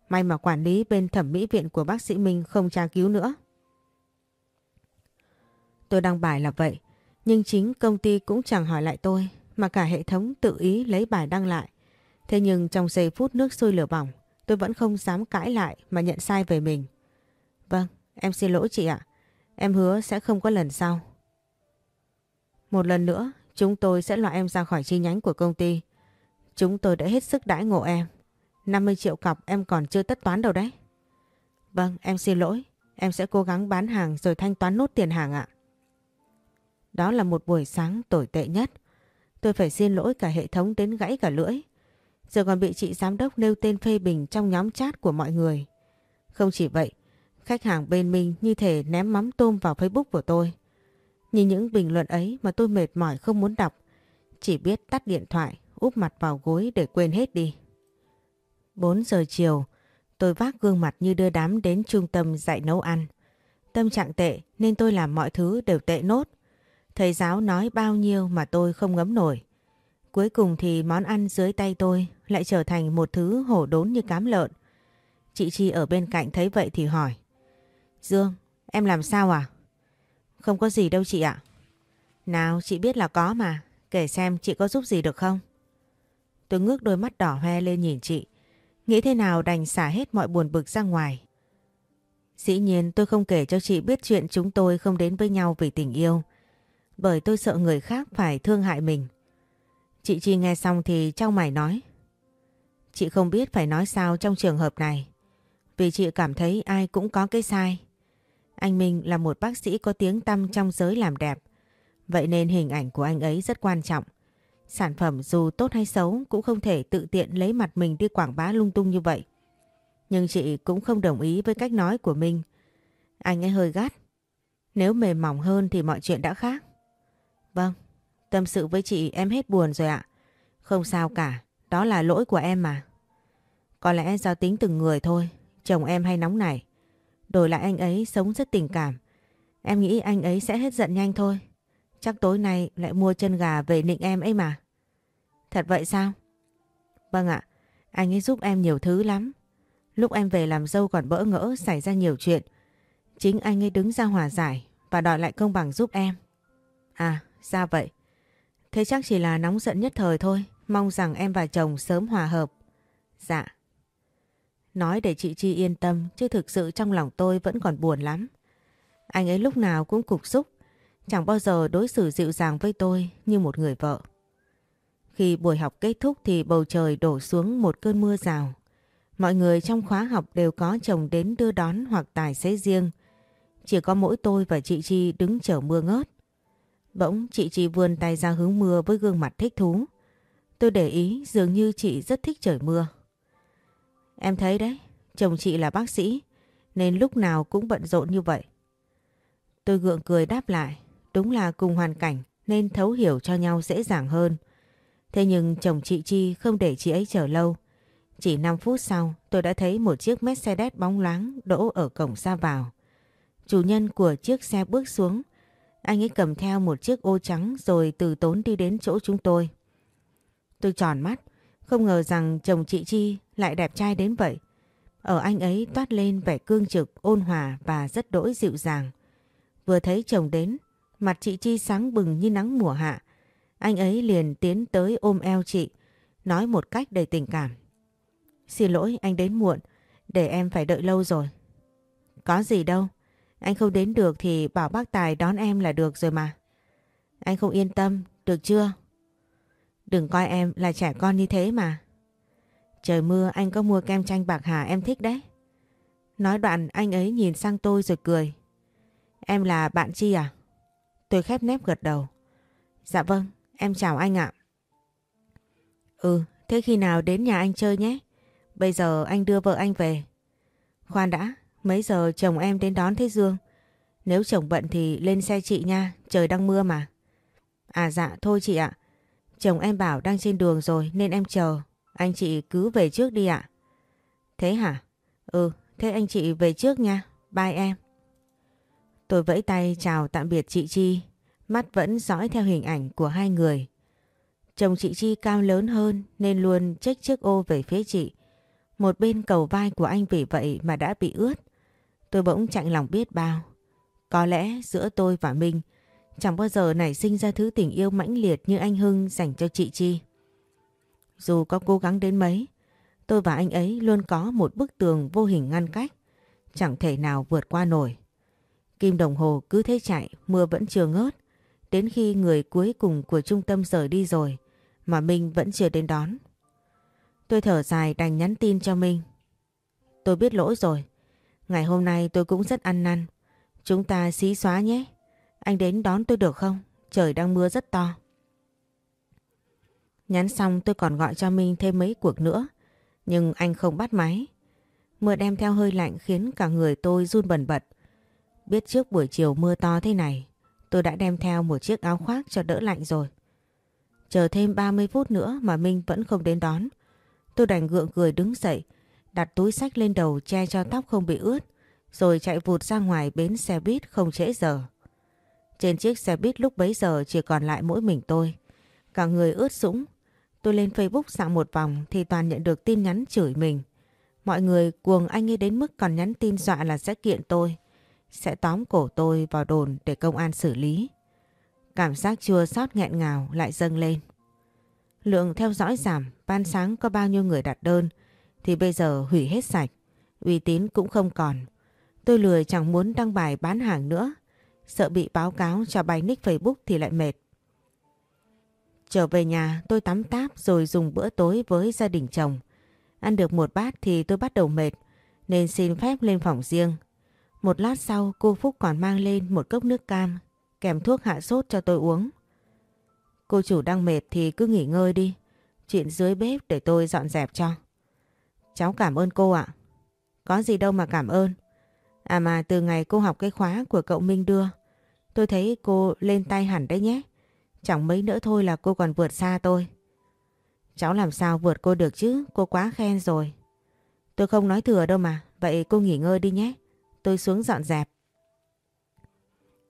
May mà quản lý bên thẩm mỹ viện của bác sĩ Minh không tra cứu nữa. Tôi đăng bài là vậy, nhưng chính công ty cũng chẳng hỏi lại tôi mà cả hệ thống tự ý lấy bài đăng lại. Thế nhưng trong giây phút nước sôi lửa bỏng, tôi vẫn không dám cãi lại mà nhận sai về mình. Vâng, em xin lỗi chị ạ. Em hứa sẽ không có lần sau. Một lần nữa, chúng tôi sẽ loại em ra khỏi chi nhánh của công ty. Chúng tôi đã hết sức đãi ngộ em. 50 triệu cọc em còn chưa tất toán đâu đấy. Vâng, em xin lỗi. Em sẽ cố gắng bán hàng rồi thanh toán nốt tiền hàng ạ. Đó là một buổi sáng tồi tệ nhất. Tôi phải xin lỗi cả hệ thống đến gãy cả lưỡi. Giờ còn bị chị giám đốc nêu tên phê bình trong nhóm chat của mọi người. Không chỉ vậy, khách hàng bên mình như thể ném mắm tôm vào Facebook của tôi. Nhìn những bình luận ấy mà tôi mệt mỏi không muốn đọc. Chỉ biết tắt điện thoại úp mặt vào gối để quên hết đi. 4 giờ chiều, tôi vác gương mặt như đưa đám đến trung tâm dạy nấu ăn. Tâm trạng tệ nên tôi làm mọi thứ đều tệ nốt. Thầy giáo nói bao nhiêu mà tôi không ngấm nổi. Cuối cùng thì món ăn dưới tay tôi lại trở thành một thứ hổ đốn như cám lợn. Chị Chi ở bên cạnh thấy vậy thì hỏi. Dương, em làm sao à? Không có gì đâu chị ạ. Nào chị biết là có mà, kể xem chị có giúp gì được không? Tôi ngước đôi mắt đỏ hoe lên nhìn chị. Nghĩ thế nào đành xả hết mọi buồn bực ra ngoài. Dĩ nhiên tôi không kể cho chị biết chuyện chúng tôi không đến với nhau vì tình yêu. Bởi tôi sợ người khác phải thương hại mình. Chị Chi nghe xong thì trong mày nói. Chị không biết phải nói sao trong trường hợp này. Vì chị cảm thấy ai cũng có cái sai. Anh Minh là một bác sĩ có tiếng tăm trong giới làm đẹp. Vậy nên hình ảnh của anh ấy rất quan trọng. Sản phẩm dù tốt hay xấu cũng không thể tự tiện lấy mặt mình đi quảng bá lung tung như vậy. Nhưng chị cũng không đồng ý với cách nói của Minh. Anh ấy hơi gắt. Nếu mềm mỏng hơn thì mọi chuyện đã khác. Vâng, tâm sự với chị em hết buồn rồi ạ. Không sao cả, đó là lỗi của em mà. Có lẽ do tính từng người thôi, chồng em hay nóng nảy. Đổi lại anh ấy sống rất tình cảm. Em nghĩ anh ấy sẽ hết giận nhanh thôi. Chắc tối nay lại mua chân gà về nịnh em ấy mà. Thật vậy sao? Vâng ạ, anh ấy giúp em nhiều thứ lắm. Lúc em về làm dâu còn bỡ ngỡ xảy ra nhiều chuyện. Chính anh ấy đứng ra hòa giải và đòi lại công bằng giúp em. À, ra vậy. Thế chắc chỉ là nóng giận nhất thời thôi. Mong rằng em và chồng sớm hòa hợp. Dạ. Nói để chị Chi yên tâm, chứ thực sự trong lòng tôi vẫn còn buồn lắm. Anh ấy lúc nào cũng cục xúc. Chẳng bao giờ đối xử dịu dàng với tôi như một người vợ. Khi buổi học kết thúc thì bầu trời đổ xuống một cơn mưa rào. Mọi người trong khóa học đều có chồng đến đưa đón hoặc tài xế riêng. Chỉ có mỗi tôi và chị Chi đứng chờ mưa ngớt. Bỗng chị Chi vươn tay ra hướng mưa với gương mặt thích thú. Tôi để ý dường như chị rất thích trời mưa. Em thấy đấy, chồng chị là bác sĩ nên lúc nào cũng bận rộn như vậy. Tôi gượng cười đáp lại, đúng là cùng hoàn cảnh nên thấu hiểu cho nhau dễ dàng hơn. Thế nhưng chồng chị Chi không để chị ấy chờ lâu. Chỉ 5 phút sau tôi đã thấy một chiếc Mercedes bóng loáng đỗ ở cổng ra vào. Chủ nhân của chiếc xe bước xuống. Anh ấy cầm theo một chiếc ô trắng rồi từ tốn đi đến chỗ chúng tôi. Tôi tròn mắt, không ngờ rằng chồng chị Chi lại đẹp trai đến vậy. Ở anh ấy toát lên vẻ cương trực, ôn hòa và rất đỗi dịu dàng. Vừa thấy chồng đến, mặt chị Chi sáng bừng như nắng mùa hạ. Anh ấy liền tiến tới ôm eo chị, nói một cách đầy tình cảm. Xin lỗi anh đến muộn, để em phải đợi lâu rồi. Có gì đâu, anh không đến được thì bảo bác Tài đón em là được rồi mà. Anh không yên tâm, được chưa? Đừng coi em là trẻ con như thế mà. Trời mưa anh có mua kem chanh bạc hà em thích đấy. Nói đoạn anh ấy nhìn sang tôi rồi cười. Em là bạn Chi à? Tôi khép nép gật đầu. Dạ vâng, em chào anh ạ. Ừ, thế khi nào đến nhà anh chơi nhé? Bây giờ anh đưa vợ anh về. Khoan đã, mấy giờ chồng em đến đón thế Dương? Nếu chồng bận thì lên xe chị nha, trời đang mưa mà. À dạ, thôi chị ạ. Chồng em bảo đang trên đường rồi nên em chờ. Anh chị cứ về trước đi ạ. Thế hả? Ừ, thế anh chị về trước nha. Bye em. Tôi vẫy tay chào tạm biệt chị Chi. Mắt vẫn dõi theo hình ảnh của hai người. Chồng chị Chi cao lớn hơn nên luôn trách chiếc ô về phía chị. Một bên cầu vai của anh vì vậy mà đã bị ướt. Tôi bỗng chạnh lòng biết bao. Có lẽ giữa tôi và Minh chẳng bao giờ nảy sinh ra thứ tình yêu mãnh liệt như anh Hưng dành cho chị Chi. Dù có cố gắng đến mấy, tôi và anh ấy luôn có một bức tường vô hình ngăn cách, chẳng thể nào vượt qua nổi. Kim đồng hồ cứ thế chạy, mưa vẫn chưa ngớt, đến khi người cuối cùng của trung tâm rời đi rồi, mà Minh vẫn chưa đến đón. Tôi thở dài đành nhắn tin cho Minh. Tôi biết lỗi rồi, ngày hôm nay tôi cũng rất ăn năn, chúng ta xí xóa nhé. Anh đến đón tôi được không? Trời đang mưa rất to. Nhắn xong tôi còn gọi cho Minh thêm mấy cuộc nữa. Nhưng anh không bắt máy. Mưa đem theo hơi lạnh khiến cả người tôi run bần bật. Biết trước buổi chiều mưa to thế này, tôi đã đem theo một chiếc áo khoác cho đỡ lạnh rồi. Chờ thêm 30 phút nữa mà Minh vẫn không đến đón. Tôi đành gượng cười đứng dậy, đặt túi sách lên đầu che cho tóc không bị ướt, rồi chạy vụt ra ngoài bến xe buýt không trễ giờ. Trên chiếc xe buýt lúc bấy giờ chỉ còn lại mỗi mình tôi. Cả người ướt sũng. Tôi lên Facebook dạo một vòng thì toàn nhận được tin nhắn chửi mình. Mọi người cuồng anh ấy đến mức còn nhắn tin dọa là sẽ kiện tôi. Sẽ tóm cổ tôi vào đồn để công an xử lý. Cảm giác chua xót nghẹn ngào lại dâng lên. Lượng theo dõi giảm, ban sáng có bao nhiêu người đặt đơn thì bây giờ hủy hết sạch. Uy tín cũng không còn. Tôi lười chẳng muốn đăng bài bán hàng nữa. Sợ bị báo cáo cho bài nick Facebook thì lại mệt. Trở về nhà, tôi tắm táp rồi dùng bữa tối với gia đình chồng. Ăn được một bát thì tôi bắt đầu mệt, nên xin phép lên phòng riêng. Một lát sau, cô Phúc còn mang lên một cốc nước cam, kèm thuốc hạ sốt cho tôi uống. Cô chủ đang mệt thì cứ nghỉ ngơi đi. Chuyện dưới bếp để tôi dọn dẹp cho. Cháu cảm ơn cô ạ. Có gì đâu mà cảm ơn. À mà từ ngày cô học cái khóa của cậu Minh đưa, tôi thấy cô lên tay hẳn đấy nhé. Chẳng mấy nữa thôi là cô còn vượt xa tôi. Cháu làm sao vượt cô được chứ, cô quá khen rồi. Tôi không nói thừa đâu mà, vậy cô nghỉ ngơi đi nhé. Tôi xuống dọn dẹp.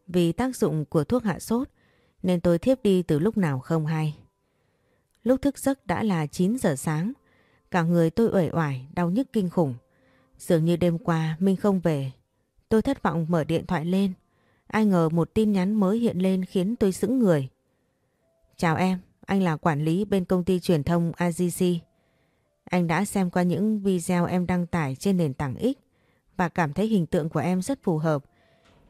Vì tác dụng của thuốc hạ sốt nên tôi thiếp đi từ lúc nào không hay. Lúc thức giấc đã là 9 giờ sáng, cả người tôi uể oải, đau nhức kinh khủng. Dường như đêm qua Minh không về. Tôi thất vọng mở điện thoại lên. Ai ngờ một tin nhắn mới hiện lên khiến tôi sững người. Chào em, anh là quản lý bên công ty truyền thông AGC. Anh đã xem qua những video em đăng tải trên nền tảng X và cảm thấy hình tượng của em rất phù hợp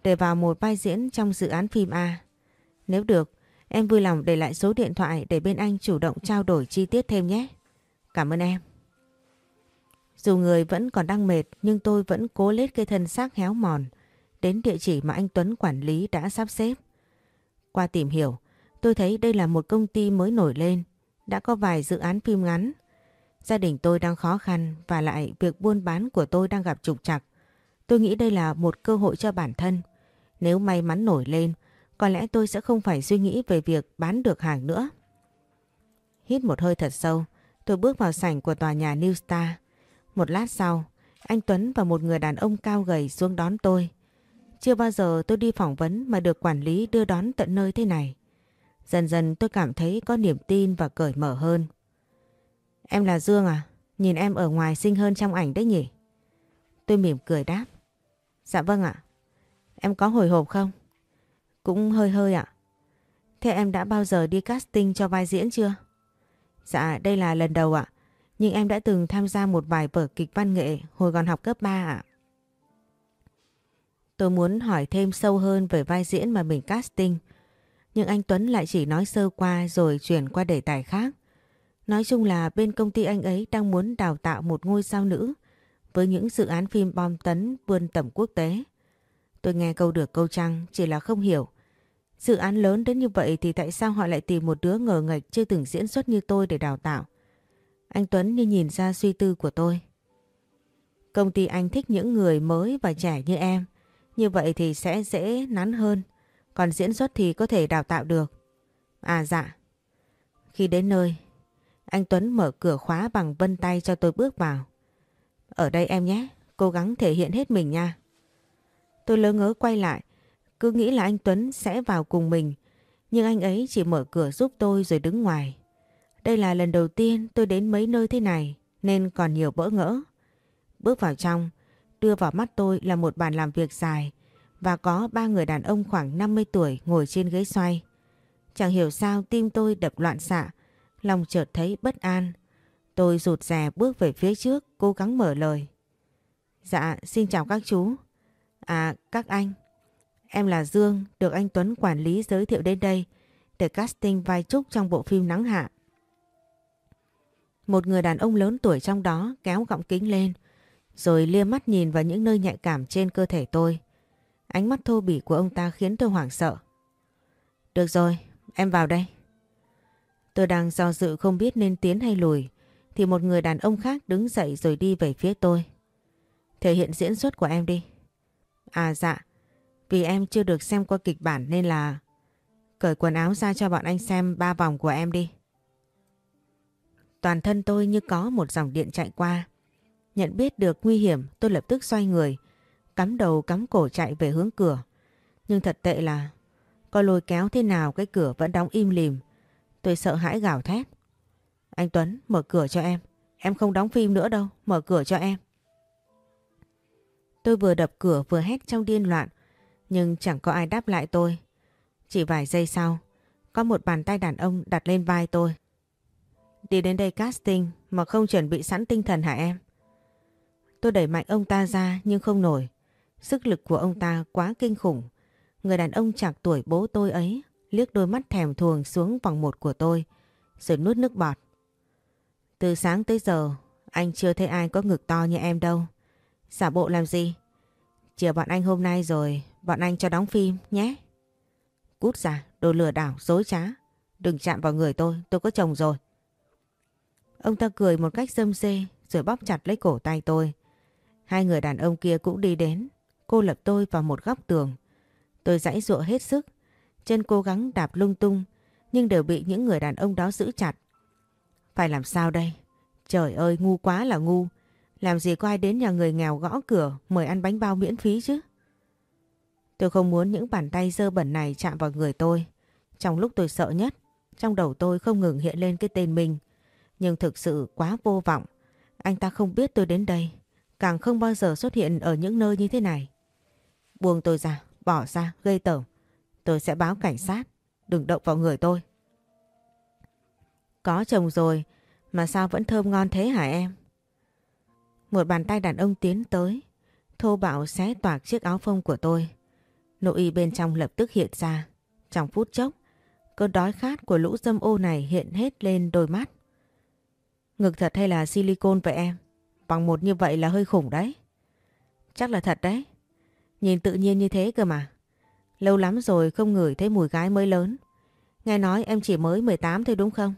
để vào một vai diễn trong dự án phim A. Nếu được, em vui lòng để lại số điện thoại để bên anh chủ động trao đổi chi tiết thêm nhé. Cảm ơn em. Dù người vẫn còn đang mệt nhưng tôi vẫn cố lết cái thân xác héo mòn đến địa chỉ mà anh Tuấn quản lý đã sắp xếp. Qua tìm hiểu, tôi thấy đây là một công ty mới nổi lên, đã có vài dự án phim ngắn. Gia đình tôi đang khó khăn và lại việc buôn bán của tôi đang gặp trục trặc. Tôi nghĩ đây là một cơ hội cho bản thân. Nếu may mắn nổi lên, có lẽ tôi sẽ không phải suy nghĩ về việc bán được hàng nữa. Hít một hơi thật sâu, tôi bước vào sảnh của tòa nhà New Star. Một lát sau, anh Tuấn và một người đàn ông cao gầy xuống đón tôi. Chưa bao giờ tôi đi phỏng vấn mà được quản lý đưa đón tận nơi thế này. Dần dần tôi cảm thấy có niềm tin và cởi mở hơn. Em là Dương à? Nhìn em ở ngoài xinh hơn trong ảnh đấy nhỉ? Tôi mỉm cười đáp. Dạ vâng ạ. Em có hồi hộp không? Cũng hơi hơi ạ. Thế em đã bao giờ đi casting cho vai diễn chưa? Dạ đây là lần đầu ạ. Nhưng em đã từng tham gia một vài vở kịch văn nghệ hồi còn học cấp 3 ạ. Tôi muốn hỏi thêm sâu hơn về vai diễn mà mình casting. Nhưng anh Tuấn lại chỉ nói sơ qua rồi chuyển qua đề tài khác. Nói chung là bên công ty anh ấy đang muốn đào tạo một ngôi sao nữ với những dự án phim bom tấn vươn tầm quốc tế. Tôi nghe câu được câu trăng chỉ là không hiểu. Dự án lớn đến như vậy thì tại sao họ lại tìm một đứa ngờ ngạch chưa từng diễn xuất như tôi để đào tạo? Anh Tuấn như nhìn ra suy tư của tôi. Công ty anh thích những người mới và trẻ như em. Như vậy thì sẽ dễ nắn hơn. Còn diễn xuất thì có thể đào tạo được. À dạ. Khi đến nơi, anh Tuấn mở cửa khóa bằng vân tay cho tôi bước vào. Ở đây em nhé, cố gắng thể hiện hết mình nha. Tôi lỡ ngớ quay lại, cứ nghĩ là anh Tuấn sẽ vào cùng mình. Nhưng anh ấy chỉ mở cửa giúp tôi rồi đứng ngoài. Đây là lần đầu tiên tôi đến mấy nơi thế này nên còn nhiều bỡ ngỡ. Bước vào trong, đưa vào mắt tôi là một bàn làm việc dài và có ba người đàn ông khoảng 50 tuổi ngồi trên ghế xoay. Chẳng hiểu sao tim tôi đập loạn xạ, lòng chợt thấy bất an. Tôi rụt rè bước về phía trước, cố gắng mở lời. Dạ, xin chào các chú. À, các anh. Em là Dương, được anh Tuấn quản lý giới thiệu đến đây để casting vai Trúc trong bộ phim Nắng Hạ. Một người đàn ông lớn tuổi trong đó kéo gọng kính lên, rồi lia mắt nhìn vào những nơi nhạy cảm trên cơ thể tôi. Ánh mắt thô bỉ của ông ta khiến tôi hoảng sợ. Được rồi, em vào đây. Tôi đang do dự không biết nên tiến hay lùi, thì một người đàn ông khác đứng dậy rồi đi về phía tôi. Thể hiện diễn xuất của em đi. À dạ, vì em chưa được xem qua kịch bản nên là cởi quần áo ra cho bọn anh xem ba vòng của em đi. Toàn thân tôi như có một dòng điện chạy qua. Nhận biết được nguy hiểm tôi lập tức xoay người, cắm đầu cắm cổ chạy về hướng cửa. Nhưng thật tệ là có lôi kéo thế nào cái cửa vẫn đóng im lìm. Tôi sợ hãi gào thét. Anh Tuấn mở cửa cho em. Em không đóng phim nữa đâu, mở cửa cho em. Tôi vừa đập cửa vừa hét trong điên loạn, nhưng chẳng có ai đáp lại tôi. Chỉ vài giây sau, có một bàn tay đàn ông đặt lên vai tôi. Đi đến đây casting mà không chuẩn bị sẵn tinh thần hả em? Tôi đẩy mạnh ông ta ra nhưng không nổi. Sức lực của ông ta quá kinh khủng. Người đàn ông chạc tuổi bố tôi ấy liếc đôi mắt thèm thuồng xuống vòng một của tôi rồi nuốt nước bọt. Từ sáng tới giờ anh chưa thấy ai có ngực to như em đâu. Giả bộ làm gì? Chờ bọn anh hôm nay rồi bọn anh cho đóng phim nhé. Cút ra, đồ lừa đảo, dối trá. Đừng chạm vào người tôi, tôi có chồng rồi. Ông ta cười một cách dâm dê rồi bóp chặt lấy cổ tay tôi. Hai người đàn ông kia cũng đi đến. Cô lập tôi vào một góc tường. Tôi giãy giụa hết sức. Chân cố gắng đạp lung tung nhưng đều bị những người đàn ông đó giữ chặt. Phải làm sao đây? Trời ơi ngu quá là ngu. Làm gì có ai đến nhà người nghèo gõ cửa mời ăn bánh bao miễn phí chứ? Tôi không muốn những bàn tay dơ bẩn này chạm vào người tôi. Trong lúc tôi sợ nhất, trong đầu tôi không ngừng hiện lên cái tên mình. Nhưng thực sự quá vô vọng. Anh ta không biết tôi đến đây, càng không bao giờ xuất hiện ở những nơi như thế này. Buông tôi ra, bỏ ra, gây tởm. Tôi sẽ báo cảnh sát, đừng động vào người tôi. Có chồng rồi, mà sao vẫn thơm ngon thế hả em? Một bàn tay đàn ông tiến tới, thô bạo xé toạc chiếc áo phông của tôi. Nội y bên trong lập tức hiện ra. Trong phút chốc, cơn đói khát của lũ dâm ô này hiện hết lên đôi mắt. Ngực thật hay là silicon vậy em? Bằng một như vậy là hơi khủng đấy. Chắc là thật đấy. Nhìn tự nhiên như thế cơ mà. Lâu lắm rồi không ngửi thấy mùi gái mới lớn. Nghe nói em chỉ mới 18 thôi đúng không?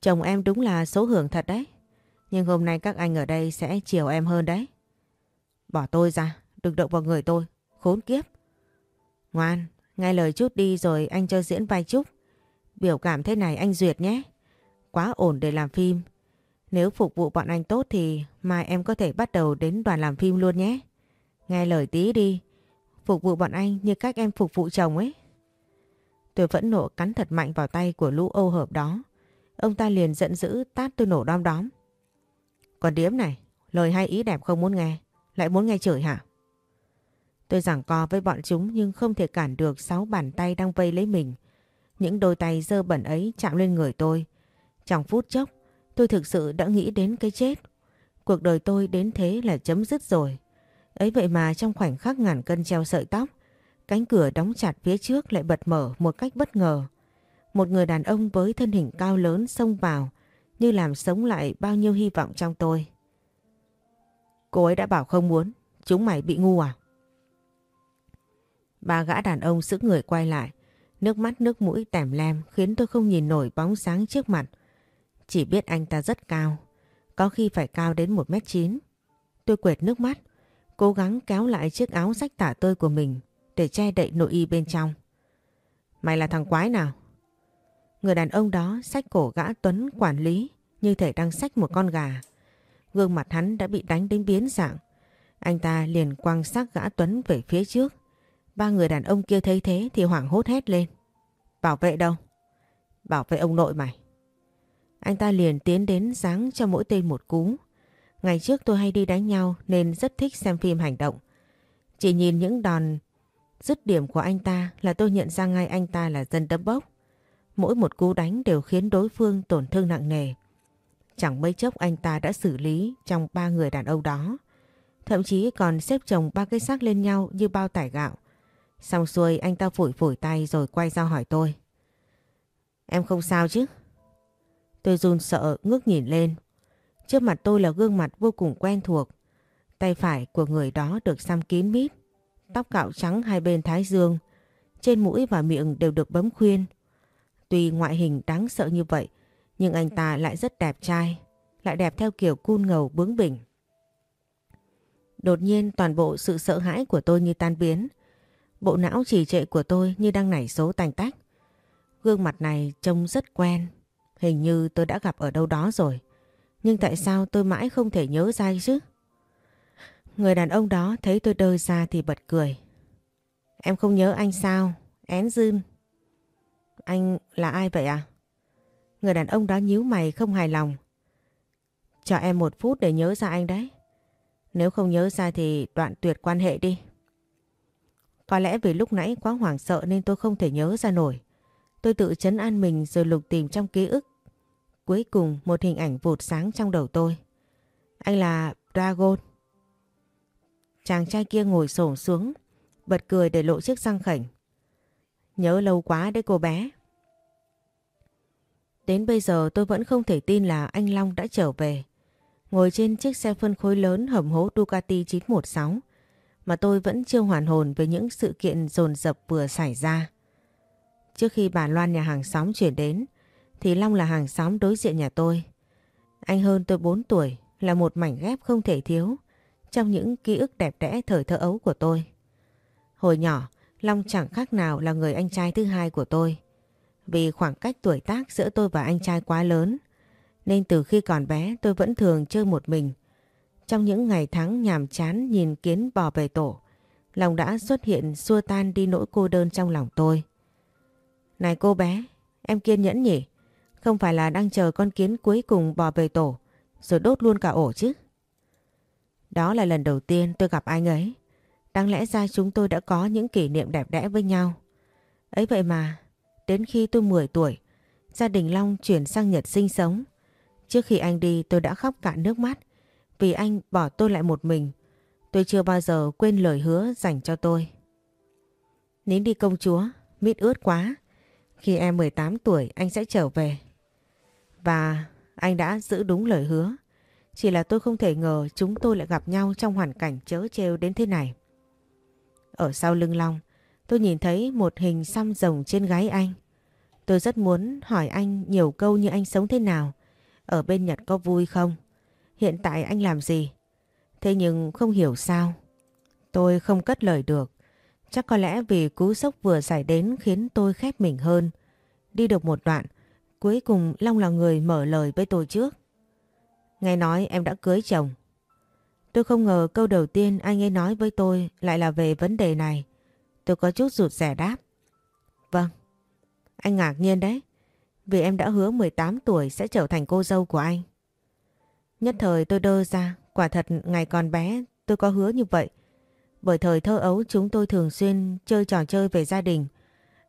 Chồng em đúng là số hưởng thật đấy. Nhưng hôm nay các anh ở đây sẽ chiều em hơn đấy. Bỏ tôi ra, đừng động vào người tôi, khốn kiếp. Ngoan, nghe lời chút đi rồi anh cho diễn vai chút. Biểu cảm thế này anh duyệt nhé. Quá ổn để làm phim. Nếu phục vụ bọn anh tốt thì mai em có thể bắt đầu đến đoàn làm phim luôn nhé. Nghe lời tí đi. Phục vụ bọn anh như cách em phục vụ chồng ấy. Tôi vẫn nộ cắn thật mạnh vào tay của lũ ô hợp đó. Ông ta liền giận dữ tát tôi nổ đom đóm. Còn điếm này, lời hay ý đẹp không muốn nghe, lại muốn nghe chửi hả? Tôi giảng co với bọn chúng nhưng không thể cản được sáu bàn tay đang vây lấy mình. Những đôi tay dơ bẩn ấy chạm lên người tôi. Trong phút chốc, tôi thực sự đã nghĩ đến cái chết. Cuộc đời tôi đến thế là chấm dứt rồi. Ấy vậy mà trong khoảnh khắc ngàn cân treo sợi tóc, cánh cửa đóng chặt phía trước lại bật mở một cách bất ngờ. Một người đàn ông với thân hình cao lớn xông vào như làm sống lại bao nhiêu hy vọng trong tôi. Cô ấy đã bảo không muốn, chúng mày bị ngu à? Ba gã đàn ông giữ người quay lại, nước mắt nước mũi tèm lem khiến tôi không nhìn nổi bóng sáng trước mặt. Chỉ biết anh ta rất cao, có khi phải cao đến 1m9. Tôi quệt nước mắt, cố gắng kéo lại chiếc áo rách tả tơi của mình để che đậy nội y bên trong. Mày là thằng quái nào? Người đàn ông đó sách cổ gã Tuấn quản lý như thể đang sách một con gà. Gương mặt hắn đã bị đánh đến biến dạng. Anh ta liền quăng xác gã Tuấn về phía trước. Ba người đàn ông kia thấy thế thì hoảng hốt hét lên. Bảo vệ đâu? Bảo vệ ông nội mày. Anh ta liền tiến đến giáng cho mỗi tên một cú. Ngày trước tôi hay đi đánh nhau nên rất thích xem phim hành động. Chỉ nhìn những đòn dứt điểm của anh ta là tôi nhận ra ngay anh ta là dân đấm bốc. Mỗi một cú đánh đều khiến đối phương tổn thương nặng nề. Chẳng mấy chốc anh ta đã xử lý trong ba người đàn ông đó. Thậm chí còn xếp chồng ba cái xác lên nhau như bao tải gạo. Xong xuôi anh ta phủi phủi tay rồi quay ra hỏi tôi. Em không sao chứ? Tôi run sợ ngước nhìn lên. Trước mặt tôi là gương mặt vô cùng quen thuộc. Tay phải của người đó được xăm kín mít. Tóc cạo trắng hai bên thái dương. Trên mũi và miệng đều được bấm khuyên. Tuy ngoại hình đáng sợ như vậy, nhưng anh ta lại rất đẹp trai, lại đẹp theo kiểu cun ngầu bướng bỉnh. Đột nhiên toàn bộ sự sợ hãi của tôi như tan biến. Bộ não trì trệ của tôi như đang nảy số tành tách. Gương mặt này trông rất quen, Hình như tôi đã gặp ở đâu đó rồi. Nhưng tại sao tôi mãi không thể nhớ ra chứ? Người đàn ông đó thấy tôi đơ ra thì bật cười. Em không nhớ anh sao? Én dưng. Anh là ai vậy à? Người đàn ông đó nhíu mày không hài lòng. Cho em một phút để nhớ ra anh đấy. Nếu không nhớ ra thì đoạn tuyệt quan hệ đi. Có lẽ vì lúc nãy quá hoảng sợ nên tôi không thể nhớ ra nổi. Tôi tự chấn an mình rồi lục tìm trong ký ức. Cuối cùng một hình ảnh vụt sáng trong đầu tôi. Anh là Dragon. Chàng trai kia ngồi sổ xuống, bật cười để lộ chiếc răng khảnh. Nhớ lâu quá đấy cô bé. Đến bây giờ tôi vẫn không thể tin là anh Long đã trở về. Ngồi trên chiếc xe phân khối lớn hầm hố Ducati 916 mà tôi vẫn chưa hoàn hồn với những sự kiện dồn dập vừa xảy ra. Trước khi bà Loan nhà hàng xóm chuyển đến thì Long là hàng xóm đối diện nhà tôi. Anh hơn tôi 4 tuổi là một mảnh ghép không thể thiếu trong những ký ức đẹp đẽ thời thơ ấu của tôi. Hồi nhỏ, Long chẳng khác nào là người anh trai thứ hai của tôi. Vì khoảng cách tuổi tác giữa tôi và anh trai quá lớn, nên từ khi còn bé tôi vẫn thường chơi một mình. Trong những ngày tháng nhàm chán nhìn kiến bò về tổ, Long đã xuất hiện xua tan đi nỗi cô đơn trong lòng tôi. Này cô bé, em kiên nhẫn nhỉ? Không phải là đang chờ con kiến cuối cùng bò về tổ, rồi đốt luôn cả ổ chứ? Đó là lần đầu tiên tôi gặp anh ấy. Đáng lẽ ra chúng tôi đã có những kỷ niệm đẹp đẽ với nhau. Ấy vậy mà, đến khi tôi 10 tuổi, gia đình Long chuyển sang Nhật sinh sống. Trước khi anh đi tôi đã khóc cạn nước mắt vì anh bỏ tôi lại một mình. Tôi chưa bao giờ quên lời hứa dành cho tôi. Nín đi công chúa, mít ướt quá. Khi em 18 tuổi anh sẽ trở về. Và anh đã giữ đúng lời hứa. Chỉ là tôi không thể ngờ chúng tôi lại gặp nhau trong hoàn cảnh chớ trêu đến thế này. Ở sau lưng Long, tôi nhìn thấy một hình xăm rồng trên gáy anh. Tôi rất muốn hỏi anh nhiều câu như anh sống thế nào, ở bên Nhật có vui không, hiện tại anh làm gì. Thế nhưng không hiểu sao. Tôi không cất lời được. Chắc có lẽ vì cú sốc vừa xảy đến khiến tôi khép mình hơn. Đi được một đoạn, cuối cùng Long là người mở lời với tôi trước. Nghe nói em đã cưới chồng. Tôi không ngờ câu đầu tiên anh ấy nói với tôi lại là về vấn đề này. Tôi có chút rụt rẻ đáp. Vâng. Anh ngạc nhiên đấy. Vì em đã hứa 18 tuổi sẽ trở thành cô dâu của anh. Nhất thời tôi đơ ra. Quả thật ngày còn bé tôi có hứa như vậy. Bởi thời thơ ấu, chúng tôi thường xuyên chơi trò chơi về gia đình.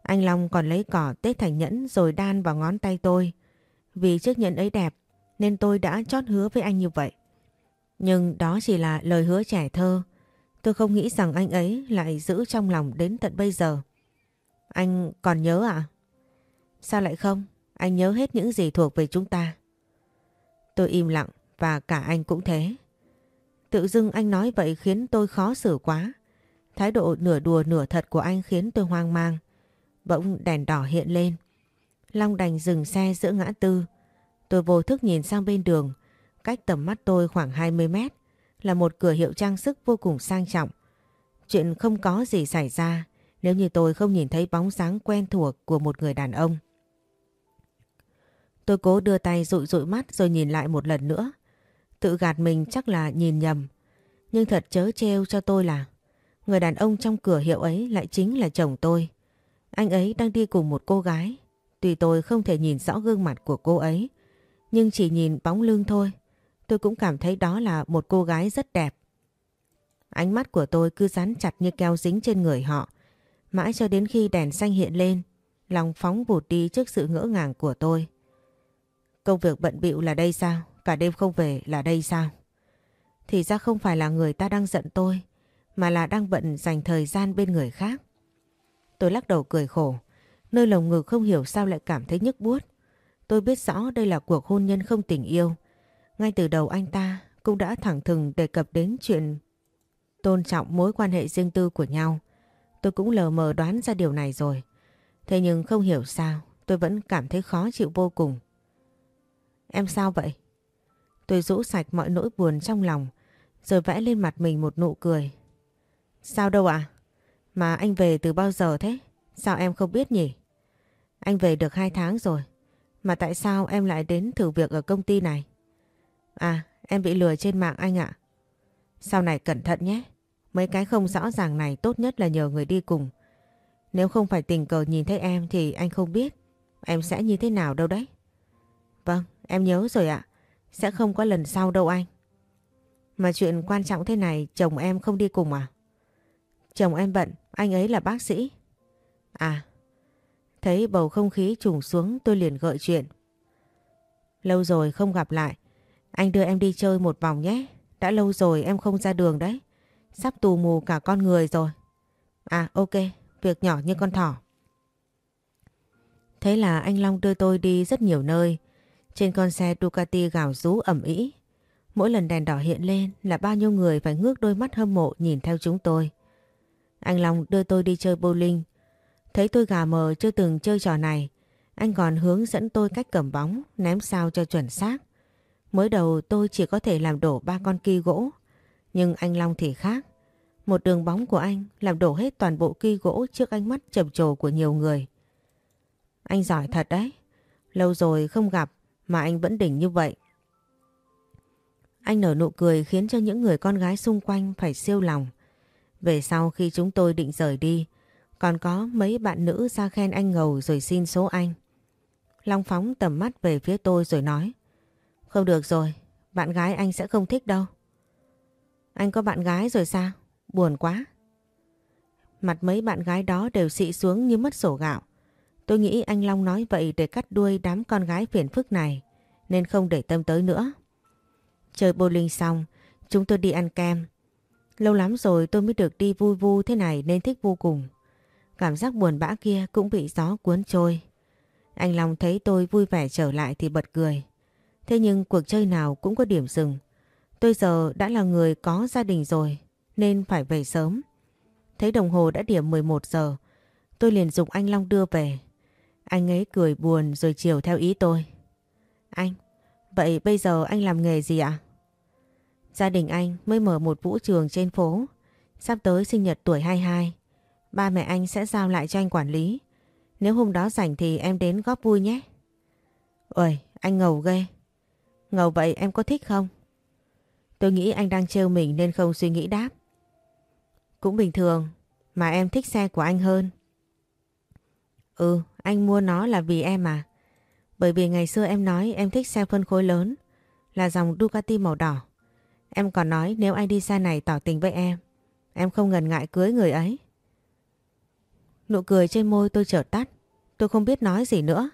Anh Long còn lấy cỏ, tết thành nhẫn, rồi đan vào ngón tay tôi. Vì chiếc nhẫn ấy đẹp, nên tôi đã chót hứa với anh như vậy. Nhưng đó chỉ là lời hứa trẻ thơ. Tôi không nghĩ rằng anh ấy lại giữ trong lòng đến tận bây giờ. Anh còn nhớ à? Sao lại không? Anh nhớ hết những gì thuộc về chúng ta. Tôi im lặng và cả anh cũng thế. Tự dưng anh nói vậy khiến tôi khó xử quá. Thái độ nửa đùa nửa thật của anh khiến tôi hoang mang. Bỗng đèn đỏ hiện lên. Long đành dừng xe giữa ngã tư. Tôi vô thức nhìn sang bên đường. Cách tầm mắt tôi khoảng 20 mét, là một cửa hiệu trang sức vô cùng sang trọng. Chuyện không có gì xảy ra nếu như tôi không nhìn thấy bóng dáng quen thuộc của một người đàn ông. Tôi cố đưa tay dụi dụi mắt rồi nhìn lại một lần nữa. Tự gạt mình chắc là nhìn nhầm. Nhưng thật chớ trêu cho tôi là người đàn ông trong cửa hiệu ấy lại chính là chồng tôi. Anh ấy đang đi cùng một cô gái. Tuy tôi không thể nhìn rõ gương mặt của cô ấy, nhưng chỉ nhìn bóng lưng thôi, tôi cũng cảm thấy đó là một cô gái rất đẹp. Ánh mắt của tôi cứ dán chặt như keo dính trên người họ. Mãi cho đến khi đèn xanh hiện lên, lòng phóng vụt đi trước sự ngỡ ngàng của tôi. Công việc bận bịu là đây sao? Cả đêm không về là đây sao? Thì ra không phải là người ta đang giận tôi, mà là đang bận dành thời gian bên người khác. Tôi lắc đầu cười khổ, nơi lồng ngực không hiểu sao lại cảm thấy nhức buốt. Tôi biết rõ đây là cuộc hôn nhân không tình yêu. Ngay từ đầu anh ta cũng đã thẳng thừng đề cập đến chuyện tôn trọng mối quan hệ riêng tư của nhau. Tôi cũng lờ mờ đoán ra điều này rồi. Thế nhưng không hiểu sao tôi vẫn cảm thấy khó chịu vô cùng. Em sao vậy? Tôi rũ sạch mọi nỗi buồn trong lòng rồi vẽ lên mặt mình một nụ cười. Sao đâu ạ? Mà anh về từ bao giờ thế? Sao em không biết nhỉ? Anh về được hai tháng rồi. Mà tại sao em lại đến thử việc ở công ty này? À, em bị lừa trên mạng anh ạ. Sau này cẩn thận nhé. Mấy cái không rõ ràng này tốt nhất là nhờ người đi cùng. Nếu không phải tình cờ nhìn thấy em thì anh không biết em sẽ như thế nào đâu đấy. Vâng, em nhớ rồi ạ. Sẽ không có lần sau đâu anh. Mà chuyện quan trọng thế này chồng em không đi cùng à? Chồng em bận, anh ấy là bác sĩ. À, thấy bầu không khí trùng xuống tôi liền gợi chuyện. Lâu rồi không gặp lại, anh đưa em đi chơi một vòng nhé. Đã lâu rồi em không ra đường đấy. Sắp tù mù cả con người rồi. À ok, việc nhỏ như con thỏ. Thế là anh Long đưa tôi đi rất nhiều nơi. Trên con xe Ducati gào rú ẩm ý. Mỗi lần đèn đỏ hiện lên là bao nhiêu người phải ngước đôi mắt hâm mộ nhìn theo chúng tôi. Anh Long đưa tôi đi chơi bowling. Thấy tôi gà mờ chưa từng chơi trò này. Anh còn hướng dẫn tôi cách cầm bóng, ném sao cho chuẩn xác. Mới đầu tôi chỉ có thể làm đổ ba con ki gỗ. Nhưng anh Long thì khác. Một đường bóng của anh làm đổ hết toàn bộ ki gỗ trước ánh mắt trầm trồ của nhiều người. Anh giỏi thật đấy. Lâu rồi không gặp mà anh vẫn đỉnh như vậy. Anh nở nụ cười khiến cho những người con gái xung quanh phải siêu lòng. Về sau khi chúng tôi định rời đi, còn có mấy bạn nữ ra khen anh ngầu rồi xin số anh. Long phóng tầm mắt về phía tôi rồi nói. Không được rồi, bạn gái anh sẽ không thích đâu. Anh có bạn gái rồi sao? Buồn quá. Mặt mấy bạn gái đó đều xị xuống như mất sổ gạo. Tôi nghĩ anh Long nói vậy để cắt đuôi đám con gái phiền phức này, nên không để tâm tới nữa. Chơi bowling xong, chúng tôi đi ăn kem. Lâu lắm rồi tôi mới được đi vui vui thế này nên thích vô cùng. Cảm giác buồn bã kia cũng bị gió cuốn trôi. Anh Long thấy tôi vui vẻ trở lại thì bật cười. Thế nhưng cuộc chơi nào cũng có điểm dừng. Tôi giờ đã là người có gia đình rồi nên phải về sớm. Thấy đồng hồ đã điểm 11 giờ, tôi liền dục anh Long đưa về. Anh ấy cười buồn rồi chiều theo ý tôi. Anh, vậy bây giờ anh làm nghề gì ạ? Gia đình anh mới mở một vũ trường trên phố. Sắp tới sinh nhật tuổi 22. Ba mẹ anh sẽ giao lại cho anh quản lý. Nếu hôm đó rảnh thì em đến góp vui nhé. Ôi, anh ngầu ghê. Ngầu vậy em có thích không? Tôi nghĩ anh đang trêu mình nên không suy nghĩ đáp. Cũng bình thường, mà em thích xe của anh hơn. Ừ, anh mua nó là vì em à. Bởi vì ngày xưa em nói em thích xe phân khối lớn, là dòng Ducati màu đỏ. Em còn nói nếu ai đi xe này tỏ tình với em, em không ngần ngại cưới người ấy. Nụ cười trên môi tôi chợt tắt, tôi không biết nói gì nữa.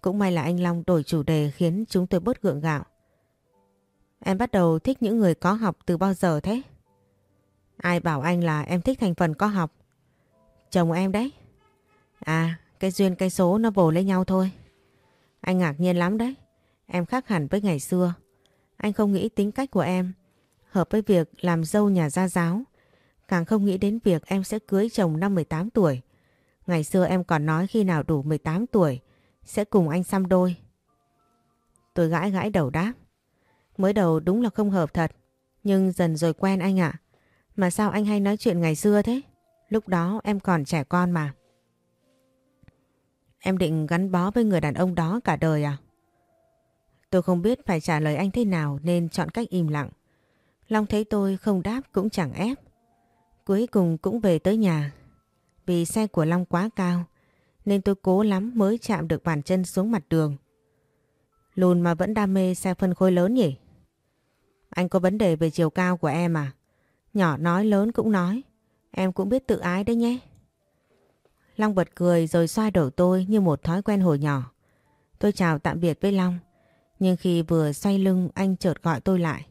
Cũng may là anh Long đổi chủ đề khiến chúng tôi bớt gượng gạo. Em bắt đầu thích những người có học từ bao giờ thế? Ai bảo anh là em thích thành phần có học? Chồng em đấy. À, cái duyên, cái số nó bổ lấy nhau thôi. Anh ngạc nhiên lắm đấy. Em khác hẳn với ngày xưa. Anh không nghĩ tính cách của em hợp với việc làm dâu nhà gia giáo. Càng không nghĩ đến việc em sẽ cưới chồng năm 18 tuổi. Ngày xưa em còn nói khi nào đủ 18 tuổi, sẽ cùng anh xăm đôi. Tôi gãi gãi đầu đáp. Mới đầu đúng là không hợp thật. Nhưng dần rồi quen anh ạ. Mà sao anh hay nói chuyện ngày xưa thế? Lúc đó em còn trẻ con mà. Em định gắn bó với người đàn ông đó cả đời à? Tôi không biết phải trả lời anh thế nào nên chọn cách im lặng. Long thấy tôi không đáp cũng chẳng ép. Cuối cùng cũng về tới nhà. Vì xe của Long quá cao, nên tôi cố lắm mới chạm được bàn chân xuống mặt đường. Lùn mà vẫn đam mê xe phân khối lớn nhỉ? Anh có vấn đề về chiều cao của em à? Nhỏ nói lớn cũng nói. Em cũng biết tự ái đấy nhé. Long bật cười rồi xoa đầu tôi như một thói quen hồi nhỏ. Tôi chào tạm biệt với Long. Nhưng khi vừa xoay lưng anh chợt gọi tôi lại.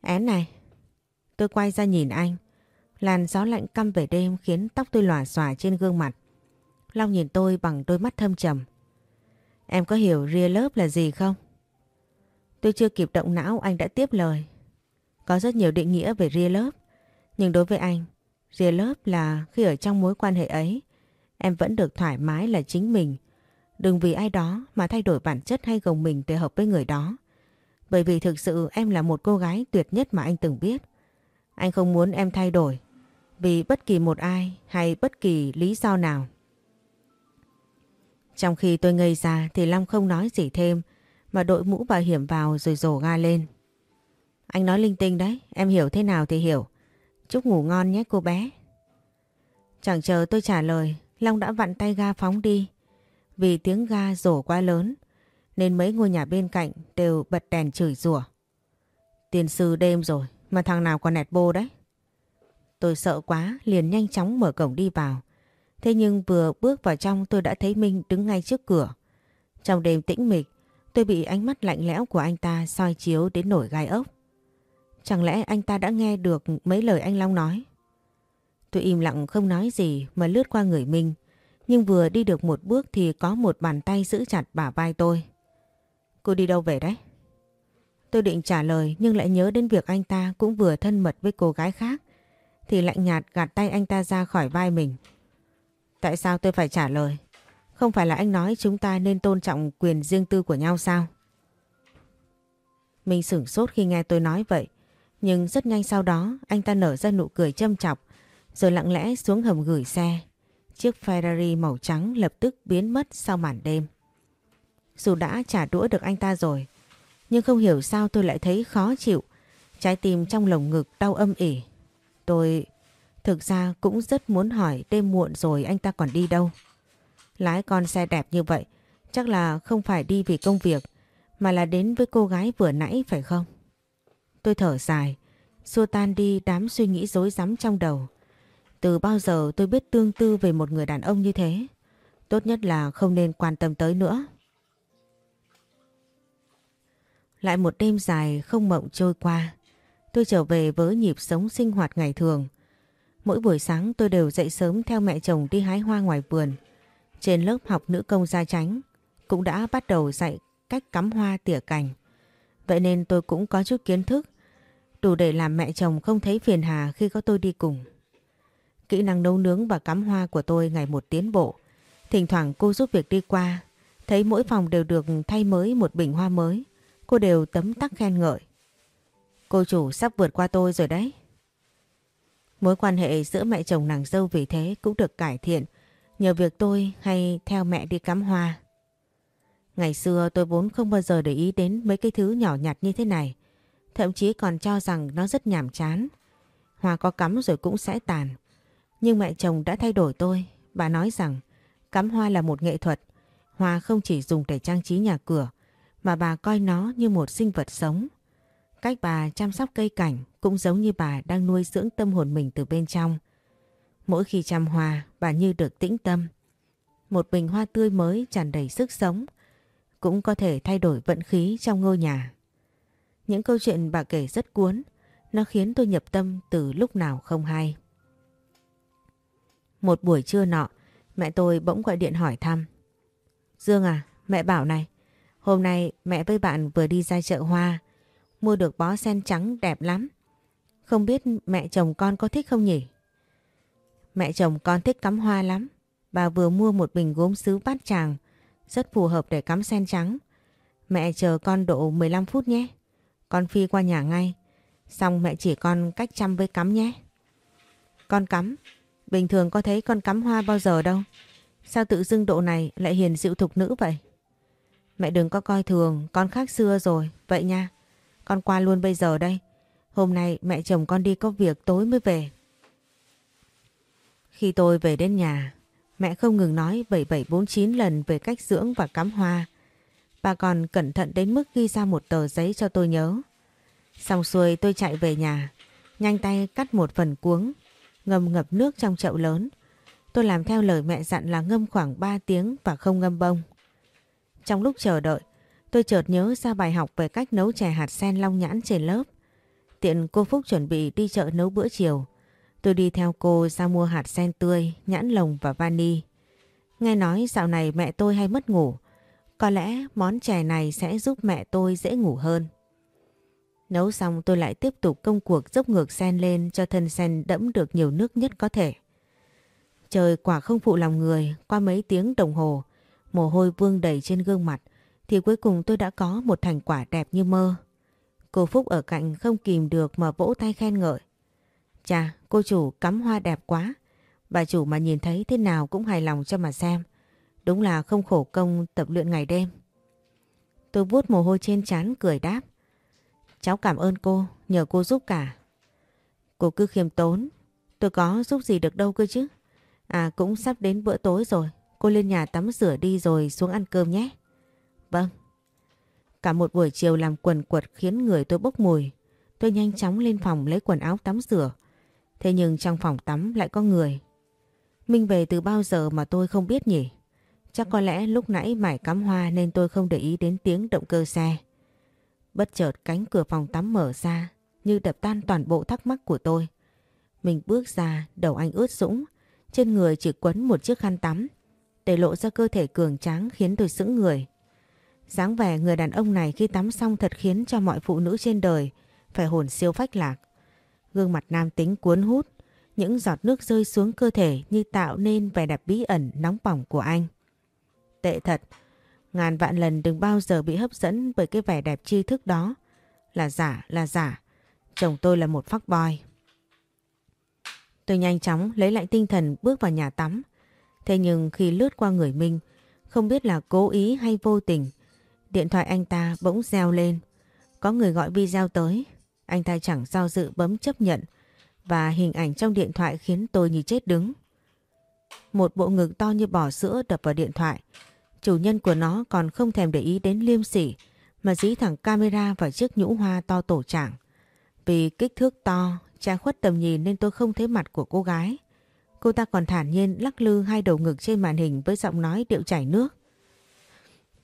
Én này. Tôi quay ra nhìn anh. Làn gió lạnh căm về đêm khiến tóc tôi lòa xòa trên gương mặt. Long nhìn tôi bằng đôi mắt thâm trầm. Em có hiểu ria lớp là gì không? Tôi chưa kịp động não anh đã tiếp lời. Có rất nhiều định nghĩa về ria lớp, Nhưng đối với anh, ria lớp là khi ở trong mối quan hệ ấy, em vẫn được thoải mái là chính mình. Đừng vì ai đó mà thay đổi bản chất hay gồng mình để hợp với người đó. Bởi vì thực sự em là một cô gái tuyệt nhất mà anh từng biết. Anh không muốn em thay đổi vì bất kỳ một ai hay bất kỳ lý do nào. Trong khi tôi ngây ra thì Long không nói gì thêm mà đội mũ bảo hiểm vào rồi rổ ga lên. Anh nói linh tinh đấy, em hiểu thế nào thì hiểu. Chúc ngủ ngon nhé cô bé. Chẳng chờ tôi trả lời, Long đã vặn tay ga phóng đi. Vì tiếng ga rổ quá lớn, nên mấy ngôi nhà bên cạnh đều bật đèn chửi rủa. Tiền sư đêm rồi, mà thằng nào còn nẹt bô đấy. Tôi sợ quá, liền nhanh chóng mở cổng đi vào. Thế nhưng vừa bước vào trong, tôi đã thấy Minh đứng ngay trước cửa. Trong đêm tĩnh mịch, tôi bị ánh mắt lạnh lẽo của anh ta soi chiếu đến nổi gai ốc. Chẳng lẽ anh ta đã nghe được mấy lời anh Long nói? Tôi im lặng không nói gì mà lướt qua người Minh. Nhưng vừa đi được một bước thì có một bàn tay giữ chặt bả vai tôi. Cô đi đâu về đấy? Tôi định trả lời nhưng lại nhớ đến việc anh ta cũng vừa thân mật với cô gái khác. Thì lạnh nhạt gạt tay anh ta ra khỏi vai mình. Tại sao tôi phải trả lời? Không phải là anh nói chúng ta nên tôn trọng quyền riêng tư của nhau sao? Mình sửng sốt khi nghe tôi nói vậy. Nhưng rất nhanh sau đó anh ta nở ra nụ cười châm chọc rồi lặng lẽ xuống hầm gửi xe. Chiếc Ferrari màu trắng lập tức biến mất sau màn đêm. Dù đã trả đũa được anh ta rồi, nhưng không hiểu sao tôi lại thấy khó chịu. Trái tim trong lồng ngực đau âm ỉ. Tôi thực ra cũng rất muốn hỏi đêm muộn rồi anh ta còn đi đâu. Lái con xe đẹp như vậy, chắc là không phải đi vì công việc, mà là đến với cô gái vừa nãy phải không? Tôi thở dài, xua tan đi đám suy nghĩ rối rắm trong đầu. Từ bao giờ tôi biết tương tư về một người đàn ông như thế? Tốt nhất là không nên quan tâm tới nữa. Lại một đêm dài không mộng trôi qua. Tôi trở về với nhịp sống sinh hoạt ngày thường. Mỗi buổi sáng tôi đều dậy sớm theo mẹ chồng đi hái hoa ngoài vườn. Trên lớp học nữ công gia tránh cũng đã bắt đầu dạy cách cắm hoa tỉa cành. Vậy nên tôi cũng có chút kiến thức, đủ để làm mẹ chồng không thấy phiền hà khi có tôi đi cùng. Kỹ năng nấu nướng và cắm hoa của tôi ngày một tiến bộ. Thỉnh thoảng cô giúp việc đi qua, thấy mỗi phòng đều được thay mới một bình hoa mới. Cô đều tấm tắc khen ngợi. Cô chủ sắp vượt qua tôi rồi đấy. Mối quan hệ giữa mẹ chồng nàng dâu vì thế cũng được cải thiện nhờ việc tôi hay theo mẹ đi cắm hoa. Ngày xưa tôi vốn không bao giờ để ý đến mấy cái thứ nhỏ nhặt như thế này. Thậm chí còn cho rằng nó rất nhàm chán. Hoa có cắm rồi cũng sẽ tàn. Nhưng mẹ chồng đã thay đổi tôi. Bà nói rằng cắm hoa là một nghệ thuật. Hoa không chỉ dùng để trang trí nhà cửa mà bà coi nó như một sinh vật sống. Cách bà chăm sóc cây cảnh cũng giống như bà đang nuôi dưỡng tâm hồn mình từ bên trong. Mỗi khi chăm hoa, bà như được tĩnh tâm. Một bình hoa tươi mới tràn đầy sức sống, cũng có thể thay đổi vận khí trong ngôi nhà. Những câu chuyện bà kể rất cuốn, nó khiến tôi nhập tâm từ lúc nào không hay. Một buổi trưa nọ, mẹ tôi bỗng gọi điện hỏi thăm. Dương à, mẹ bảo này, hôm nay mẹ với bạn vừa đi ra chợ hoa, mua được bó sen trắng đẹp lắm. Không biết mẹ chồng con có thích không nhỉ? Mẹ chồng con thích cắm hoa lắm. Bà vừa mua một bình gốm sứ bát tràng, rất phù hợp để cắm sen trắng. Mẹ chờ con độ 15 phút nhé. Con phi qua nhà ngay. Xong mẹ chỉ con cách chăm với cắm nhé. Con cắm. Bình thường có thấy con cắm hoa bao giờ đâu. Sao tự dưng độ này lại hiền dịu thục nữ vậy? Mẹ đừng có coi thường, con khác xưa rồi. Vậy nha. Con qua luôn bây giờ đây. Hôm nay mẹ chồng con đi có việc tối mới về. Khi tôi về đến nhà, mẹ không ngừng nói 7749 lần về cách dưỡng và cắm hoa. Bà còn cẩn thận đến mức ghi ra một tờ giấy cho tôi nhớ. Xong xuôi tôi chạy về nhà, nhanh tay cắt một phần cuống, ngâm ngập nước trong chậu lớn. Tôi làm theo lời mẹ dặn là ngâm khoảng 3 tiếng và không ngâm bông. Trong lúc chờ đợi, tôi chợt nhớ ra bài học về cách nấu chè hạt sen long nhãn trên lớp. Tiện cô Phúc chuẩn bị đi chợ nấu bữa chiều. Tôi đi theo cô ra mua hạt sen tươi, nhãn lồng và vani. Nghe nói dạo này mẹ tôi hay mất ngủ. Có lẽ món chè này sẽ giúp mẹ tôi dễ ngủ hơn. Nấu xong tôi lại tiếp tục công cuộc dốc ngược sen lên cho thân sen đẫm được nhiều nước nhất có thể. Trời quả không phụ lòng người, qua mấy tiếng đồng hồ, mồ hôi vương đầy trên gương mặt, thì cuối cùng tôi đã có một thành quả đẹp như mơ. Cô Phúc ở cạnh không kìm được mà vỗ tay khen ngợi. Chà, cô chủ cắm hoa đẹp quá. Bà chủ mà nhìn thấy thế nào cũng hài lòng cho mà xem. Đúng là không khổ công tập luyện ngày đêm. Tôi vuốt mồ hôi trên trán cười đáp. Cháu cảm ơn cô, nhờ cô giúp cả. Cô cứ khiêm tốn, tôi có giúp gì được đâu cơ chứ. À cũng sắp đến bữa tối rồi, cô lên nhà tắm rửa đi rồi xuống ăn cơm nhé. Vâng. Cả một buổi chiều làm quần quật khiến người tôi bốc mùi. Tôi nhanh chóng lên phòng lấy quần áo tắm rửa. Thế nhưng trong phòng tắm lại có người. Minh về từ bao giờ mà tôi không biết nhỉ? Chắc có lẽ lúc nãy mải cắm hoa nên tôi không để ý đến tiếng động cơ xe. Bất chợt cánh cửa phòng tắm mở ra như đập tan toàn bộ thắc mắc của tôi. Mình bước ra, đầu anh ướt sũng, trên người chỉ quấn một chiếc khăn tắm, để lộ ra cơ thể cường tráng khiến tôi sững người. dáng vẻ người đàn ông này khi tắm xong thật khiến cho mọi phụ nữ trên đời phải hồn siêu phách lạc. Gương mặt nam tính cuốn hút, những giọt nước rơi xuống cơ thể như tạo nên vẻ đẹp bí ẩn nóng bỏng của anh. Tệ thật, ngàn vạn lần đừng bao giờ bị hấp dẫn bởi cái vẻ đẹp tri thức đó. Là giả, là giả. Chồng tôi là một fuck boy. Tôi nhanh chóng lấy lại tinh thần bước vào nhà tắm. Thế nhưng khi lướt qua người Minh, không biết là cố ý hay vô tình, điện thoại anh ta bỗng reo lên. Có người gọi video tới, anh ta chẳng do dự bấm chấp nhận và hình ảnh trong điện thoại khiến tôi như chết đứng. Một bộ ngực to như bò sữa đập vào điện thoại. Chủ nhân của nó còn không thèm để ý đến liêm sỉ mà dí thẳng camera vào chiếc nhũ hoa to tổ trạng. Vì kích thước to, che khuất tầm nhìn nên tôi không thấy mặt của cô gái. Cô ta còn thản nhiên lắc lư hai đầu ngực trên màn hình với giọng nói điệu chảy nước.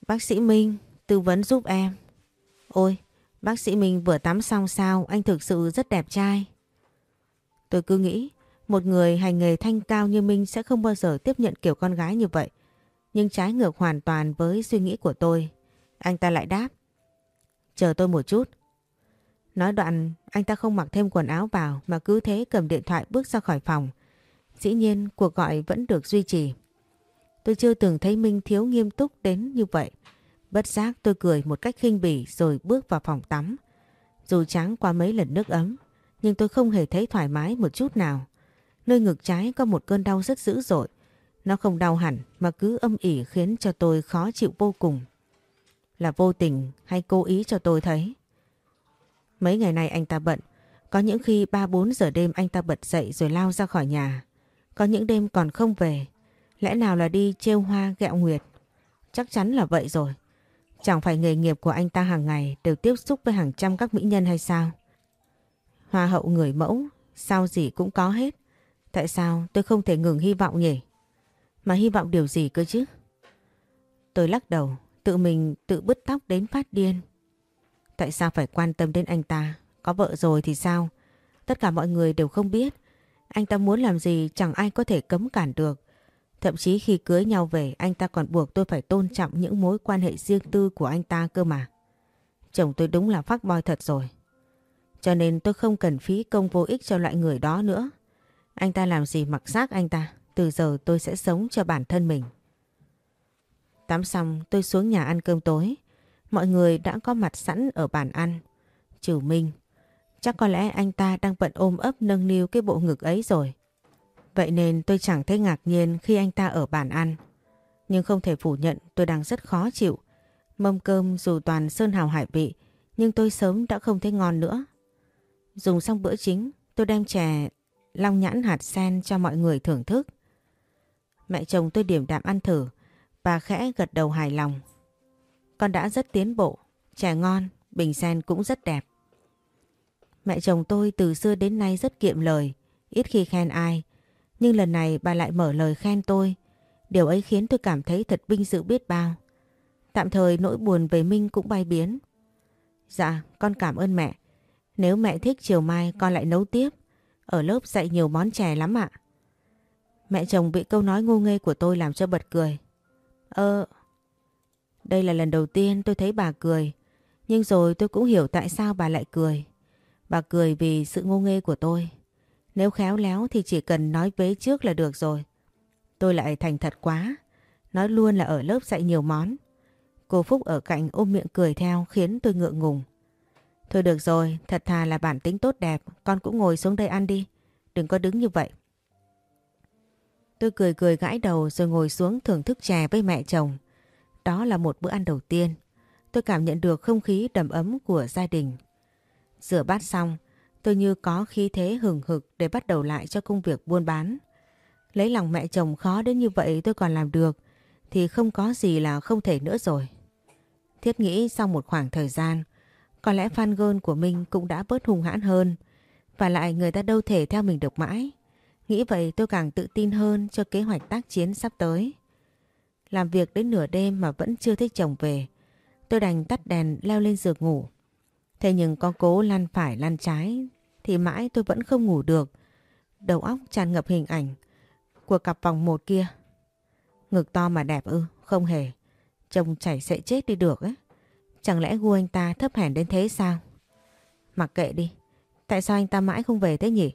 Bác sĩ Minh, tư vấn giúp em. Ôi, bác sĩ Minh vừa tắm xong sao, anh thực sự rất đẹp trai. Tôi cứ nghĩ một người hành nghề thanh cao như Minh sẽ không bao giờ tiếp nhận kiểu con gái như vậy. Nhưng trái ngược hoàn toàn với suy nghĩ của tôi. Anh ta lại đáp. Chờ tôi một chút. Nói đoạn anh ta không mặc thêm quần áo vào mà cứ thế cầm điện thoại bước ra khỏi phòng. Dĩ nhiên cuộc gọi vẫn được duy trì. Tôi chưa từng thấy Minh thiếu nghiêm túc đến như vậy. Bất giác tôi cười một cách khinh bỉ rồi bước vào phòng tắm. Dù tráng qua mấy lần nước ấm, nhưng tôi không hề thấy thoải mái một chút nào. Nơi ngực trái có một cơn đau rất dữ dội. Nó không đau hẳn mà cứ âm ỉ khiến cho tôi khó chịu vô cùng. Là vô tình hay cố ý cho tôi thấy. Mấy ngày nay anh ta bận. Có những khi 3-4 giờ đêm anh ta bật dậy rồi lao ra khỏi nhà. Có những đêm còn không về. Lẽ nào là đi trêu hoa gẹo nguyệt? Chắc chắn là vậy rồi. Chẳng phải nghề nghiệp của anh ta hàng ngày đều tiếp xúc với hàng trăm các mỹ nhân hay sao? Hoa hậu người mẫu, sao gì cũng có hết. Tại sao tôi không thể ngừng hy vọng nhỉ? Mà hy vọng điều gì cơ chứ? Tôi lắc đầu, tự mình tự bứt tóc đến phát điên. Tại sao phải quan tâm đến anh ta? Có vợ rồi thì sao? Tất cả mọi người đều không biết. Anh ta muốn làm gì chẳng ai có thể cấm cản được. Thậm chí khi cưới nhau về anh ta còn buộc tôi phải tôn trọng những mối quan hệ riêng tư của anh ta cơ mà. Chồng tôi đúng là phát boy thật rồi. Cho nên tôi không cần phí công vô ích cho loại người đó nữa. Anh ta làm gì mặc xác anh ta, từ giờ tôi sẽ sống cho bản thân mình. Tắm xong tôi xuống nhà ăn cơm tối. Mọi người đã có mặt sẵn ở bàn ăn. Trừ Minh, chắc có lẽ anh ta đang bận ôm ấp nâng niu cái bộ ngực ấy rồi. Vậy nên tôi chẳng thấy ngạc nhiên khi anh ta ở bàn ăn. Nhưng không thể phủ nhận tôi đang rất khó chịu. Mâm cơm dù toàn sơn hào hải vị, nhưng tôi sớm đã không thấy ngon nữa. Dùng xong bữa chính, tôi đem chè long nhãn hạt sen cho mọi người thưởng thức. Mẹ chồng tôi điểm đạm ăn thử bà khẽ gật đầu hài lòng. Con đã rất tiến bộ, chè ngon, bình sen cũng rất đẹp. Mẹ chồng tôi từ xưa đến nay rất kiệm lời, ít khi khen ai. Nhưng lần này bà lại mở lời khen tôi. Điều ấy khiến tôi cảm thấy thật vinh dự biết bao. Tạm thời nỗi buồn về Minh cũng bay biến. Dạ, con cảm ơn mẹ. Nếu mẹ thích chiều mai con lại nấu tiếp. Ở lớp dạy nhiều món chè lắm ạ. Mẹ chồng bị câu nói ngu ngây của tôi làm cho bật cười. Ơ, đây là lần đầu tiên tôi thấy bà cười. Nhưng rồi tôi cũng hiểu tại sao bà lại cười. Bà cười vì sự ngu ngây của tôi. Nếu khéo léo thì chỉ cần nói vế trước là được rồi. Tôi lại thành thật quá. Nói luôn là ở lớp dạy nhiều món. Cô Phúc ở cạnh ôm miệng cười theo khiến tôi ngượng ngùng. Thôi được rồi, thật thà là bản tính tốt đẹp, con cũng ngồi xuống đây ăn đi. Đừng có đứng như vậy. Tôi cười cười gãi đầu rồi ngồi xuống thưởng thức chè với mẹ chồng. Đó là một bữa ăn đầu tiên. Tôi cảm nhận được không khí đầm ấm của gia đình. Rửa bát xong, tôi như có khí thế hừng hực để bắt đầu lại cho công việc buôn bán. Lấy lòng mẹ chồng khó đến như vậy tôi còn làm được thì không có gì là không thể nữa rồi. Thiết nghĩ sau một khoảng thời gian, có lẽ fan girl của mình cũng đã bớt hung hãn hơn và lại người ta đâu thể theo mình được mãi. Nghĩ vậy tôi càng tự tin hơn cho kế hoạch tác chiến sắp tới. Làm việc đến nửa đêm mà vẫn chưa thấy chồng về. Tôi đành tắt đèn leo lên giường ngủ. Thế nhưng có cố lăn phải lăn trái thì mãi tôi vẫn không ngủ được. Đầu óc tràn ngập hình ảnh của cặp vòng một kia. Ngực to mà đẹp ư, không hề. chồng chảy sẽ chết đi được ấy. Chẳng lẽ gu anh ta thấp hèn đến thế sao? Mặc kệ đi. Tại sao anh ta mãi không về thế nhỉ?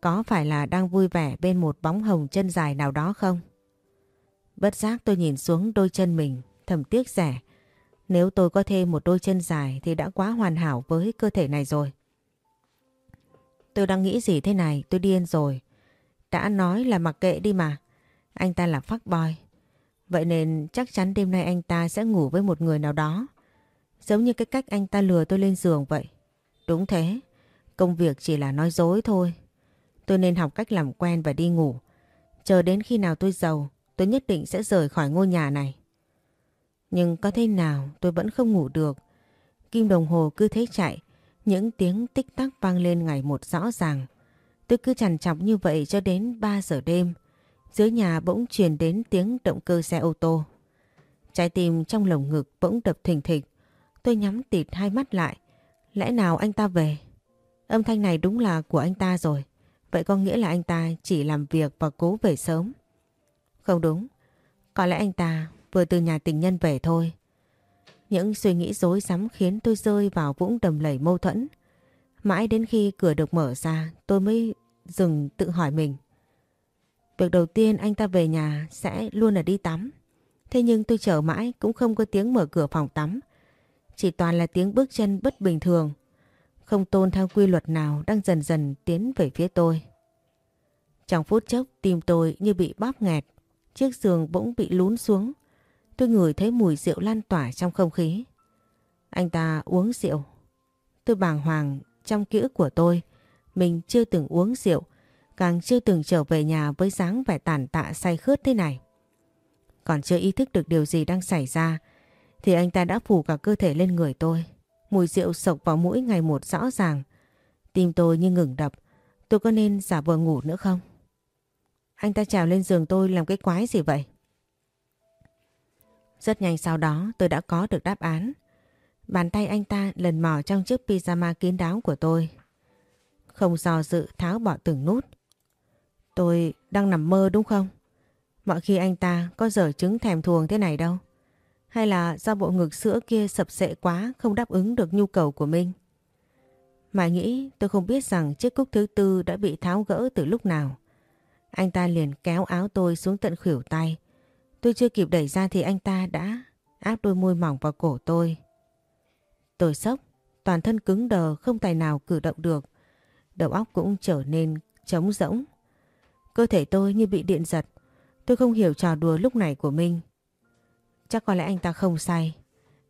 Có phải là đang vui vẻ bên một bóng hồng chân dài nào đó không? Bất giác tôi nhìn xuống đôi chân mình, thầm tiếc rẻ. Nếu tôi có thêm một đôi chân dài thì đã quá hoàn hảo với cơ thể này rồi. Tôi đang nghĩ gì thế này, tôi điên rồi. Đã nói là mặc kệ đi mà. Anh ta là phát boy. Vậy nên chắc chắn đêm nay anh ta sẽ ngủ với một người nào đó. Giống như cái cách anh ta lừa tôi lên giường vậy. Đúng thế. Công việc chỉ là nói dối thôi. Tôi nên học cách làm quen và đi ngủ. Chờ đến khi nào tôi giàu, tôi nhất định sẽ rời khỏi ngôi nhà này. Nhưng có thế nào tôi vẫn không ngủ được. Kim đồng hồ cứ thế chạy, những tiếng tích tắc vang lên ngày một rõ ràng. Tôi cứ chằn chọc như vậy cho đến 3 giờ đêm. Dưới nhà bỗng truyền đến tiếng động cơ xe ô tô. Trái tim trong lồng ngực bỗng đập thình thịch. Tôi nhắm tịt hai mắt lại. Lẽ nào anh ta về? Âm thanh này đúng là của anh ta rồi. Vậy có nghĩa là anh ta chỉ làm việc và cố về sớm. Không đúng. Có lẽ anh ta vừa từ nhà tình nhân về thôi. Những suy nghĩ dối rắm khiến tôi rơi vào vũng đầm lầy mâu thuẫn. Mãi đến khi cửa được mở ra, tôi mới dừng tự hỏi mình. Việc đầu tiên anh ta về nhà sẽ luôn là đi tắm. Thế nhưng tôi chờ mãi cũng không có tiếng mở cửa phòng tắm. Chỉ toàn là tiếng bước chân bất bình thường. Không tôn theo quy luật nào đang dần dần tiến về phía tôi. Trong phút chốc tim tôi như bị bóp nghẹt. Chiếc giường bỗng bị lún xuống. Tôi ngửi thấy mùi rượu lan tỏa trong không khí. Anh ta uống rượu. Tôi bàng hoàng trong ký ức của tôi. Mình chưa từng uống rượu, càng chưa từng trở về nhà với dáng vẻ tàn tạ say khướt thế này. Còn chưa ý thức được điều gì đang xảy ra, thì anh ta đã phủ cả cơ thể lên người tôi. Mùi rượu sộc vào mũi ngày một rõ ràng. Tim tôi như ngừng đập, tôi có nên giả vờ ngủ nữa không? Anh ta trèo lên giường tôi làm cái quái gì vậy? Rất nhanh sau đó tôi đã có được đáp án. Bàn tay anh ta lần mò trong chiếc pyjama kín đáo của tôi. Không do dự tháo bỏ từng nút. Tôi đang nằm mơ đúng không? Mọi khi anh ta có dở chứng thèm thuồng thế này đâu. Hay là do bộ ngực sữa kia sập sệ quá không đáp ứng được nhu cầu của mình? Mãi nghĩ tôi không biết rằng chiếc cúc thứ tư đã bị tháo gỡ từ lúc nào. Anh ta liền kéo áo tôi xuống tận khuỷu tay. Tôi chưa kịp đẩy ra thì anh ta đã áp đôi môi mỏng vào cổ tôi. Tôi sốc, toàn thân cứng đờ không tài nào cử động được. Đầu óc cũng trở nên trống rỗng. Cơ thể tôi như bị điện giật. Tôi không hiểu trò đùa lúc này của mình. Chắc có lẽ anh ta không say.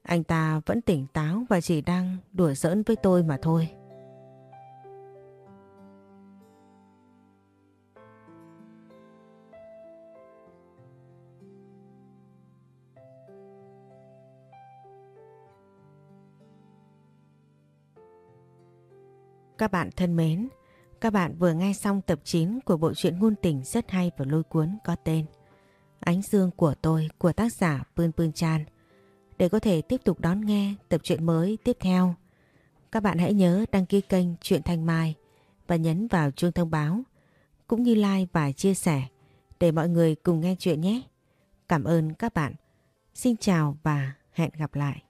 Anh ta vẫn tỉnh táo và chỉ đang đùa giỡn với tôi mà thôi. Các bạn thân mến, các bạn vừa nghe xong tập 9 của bộ truyện ngôn tình rất hay và lôi cuốn có tên Ánh Dương của tôi của tác giả Pươn Pươn Chan. Để có thể tiếp tục đón nghe tập truyện mới tiếp theo, các bạn hãy nhớ đăng ký kênh Truyện Thanh Mai và nhấn vào chuông thông báo, cũng như like và chia sẻ để mọi người cùng nghe chuyện nhé. Cảm ơn các bạn. Xin chào và hẹn gặp lại.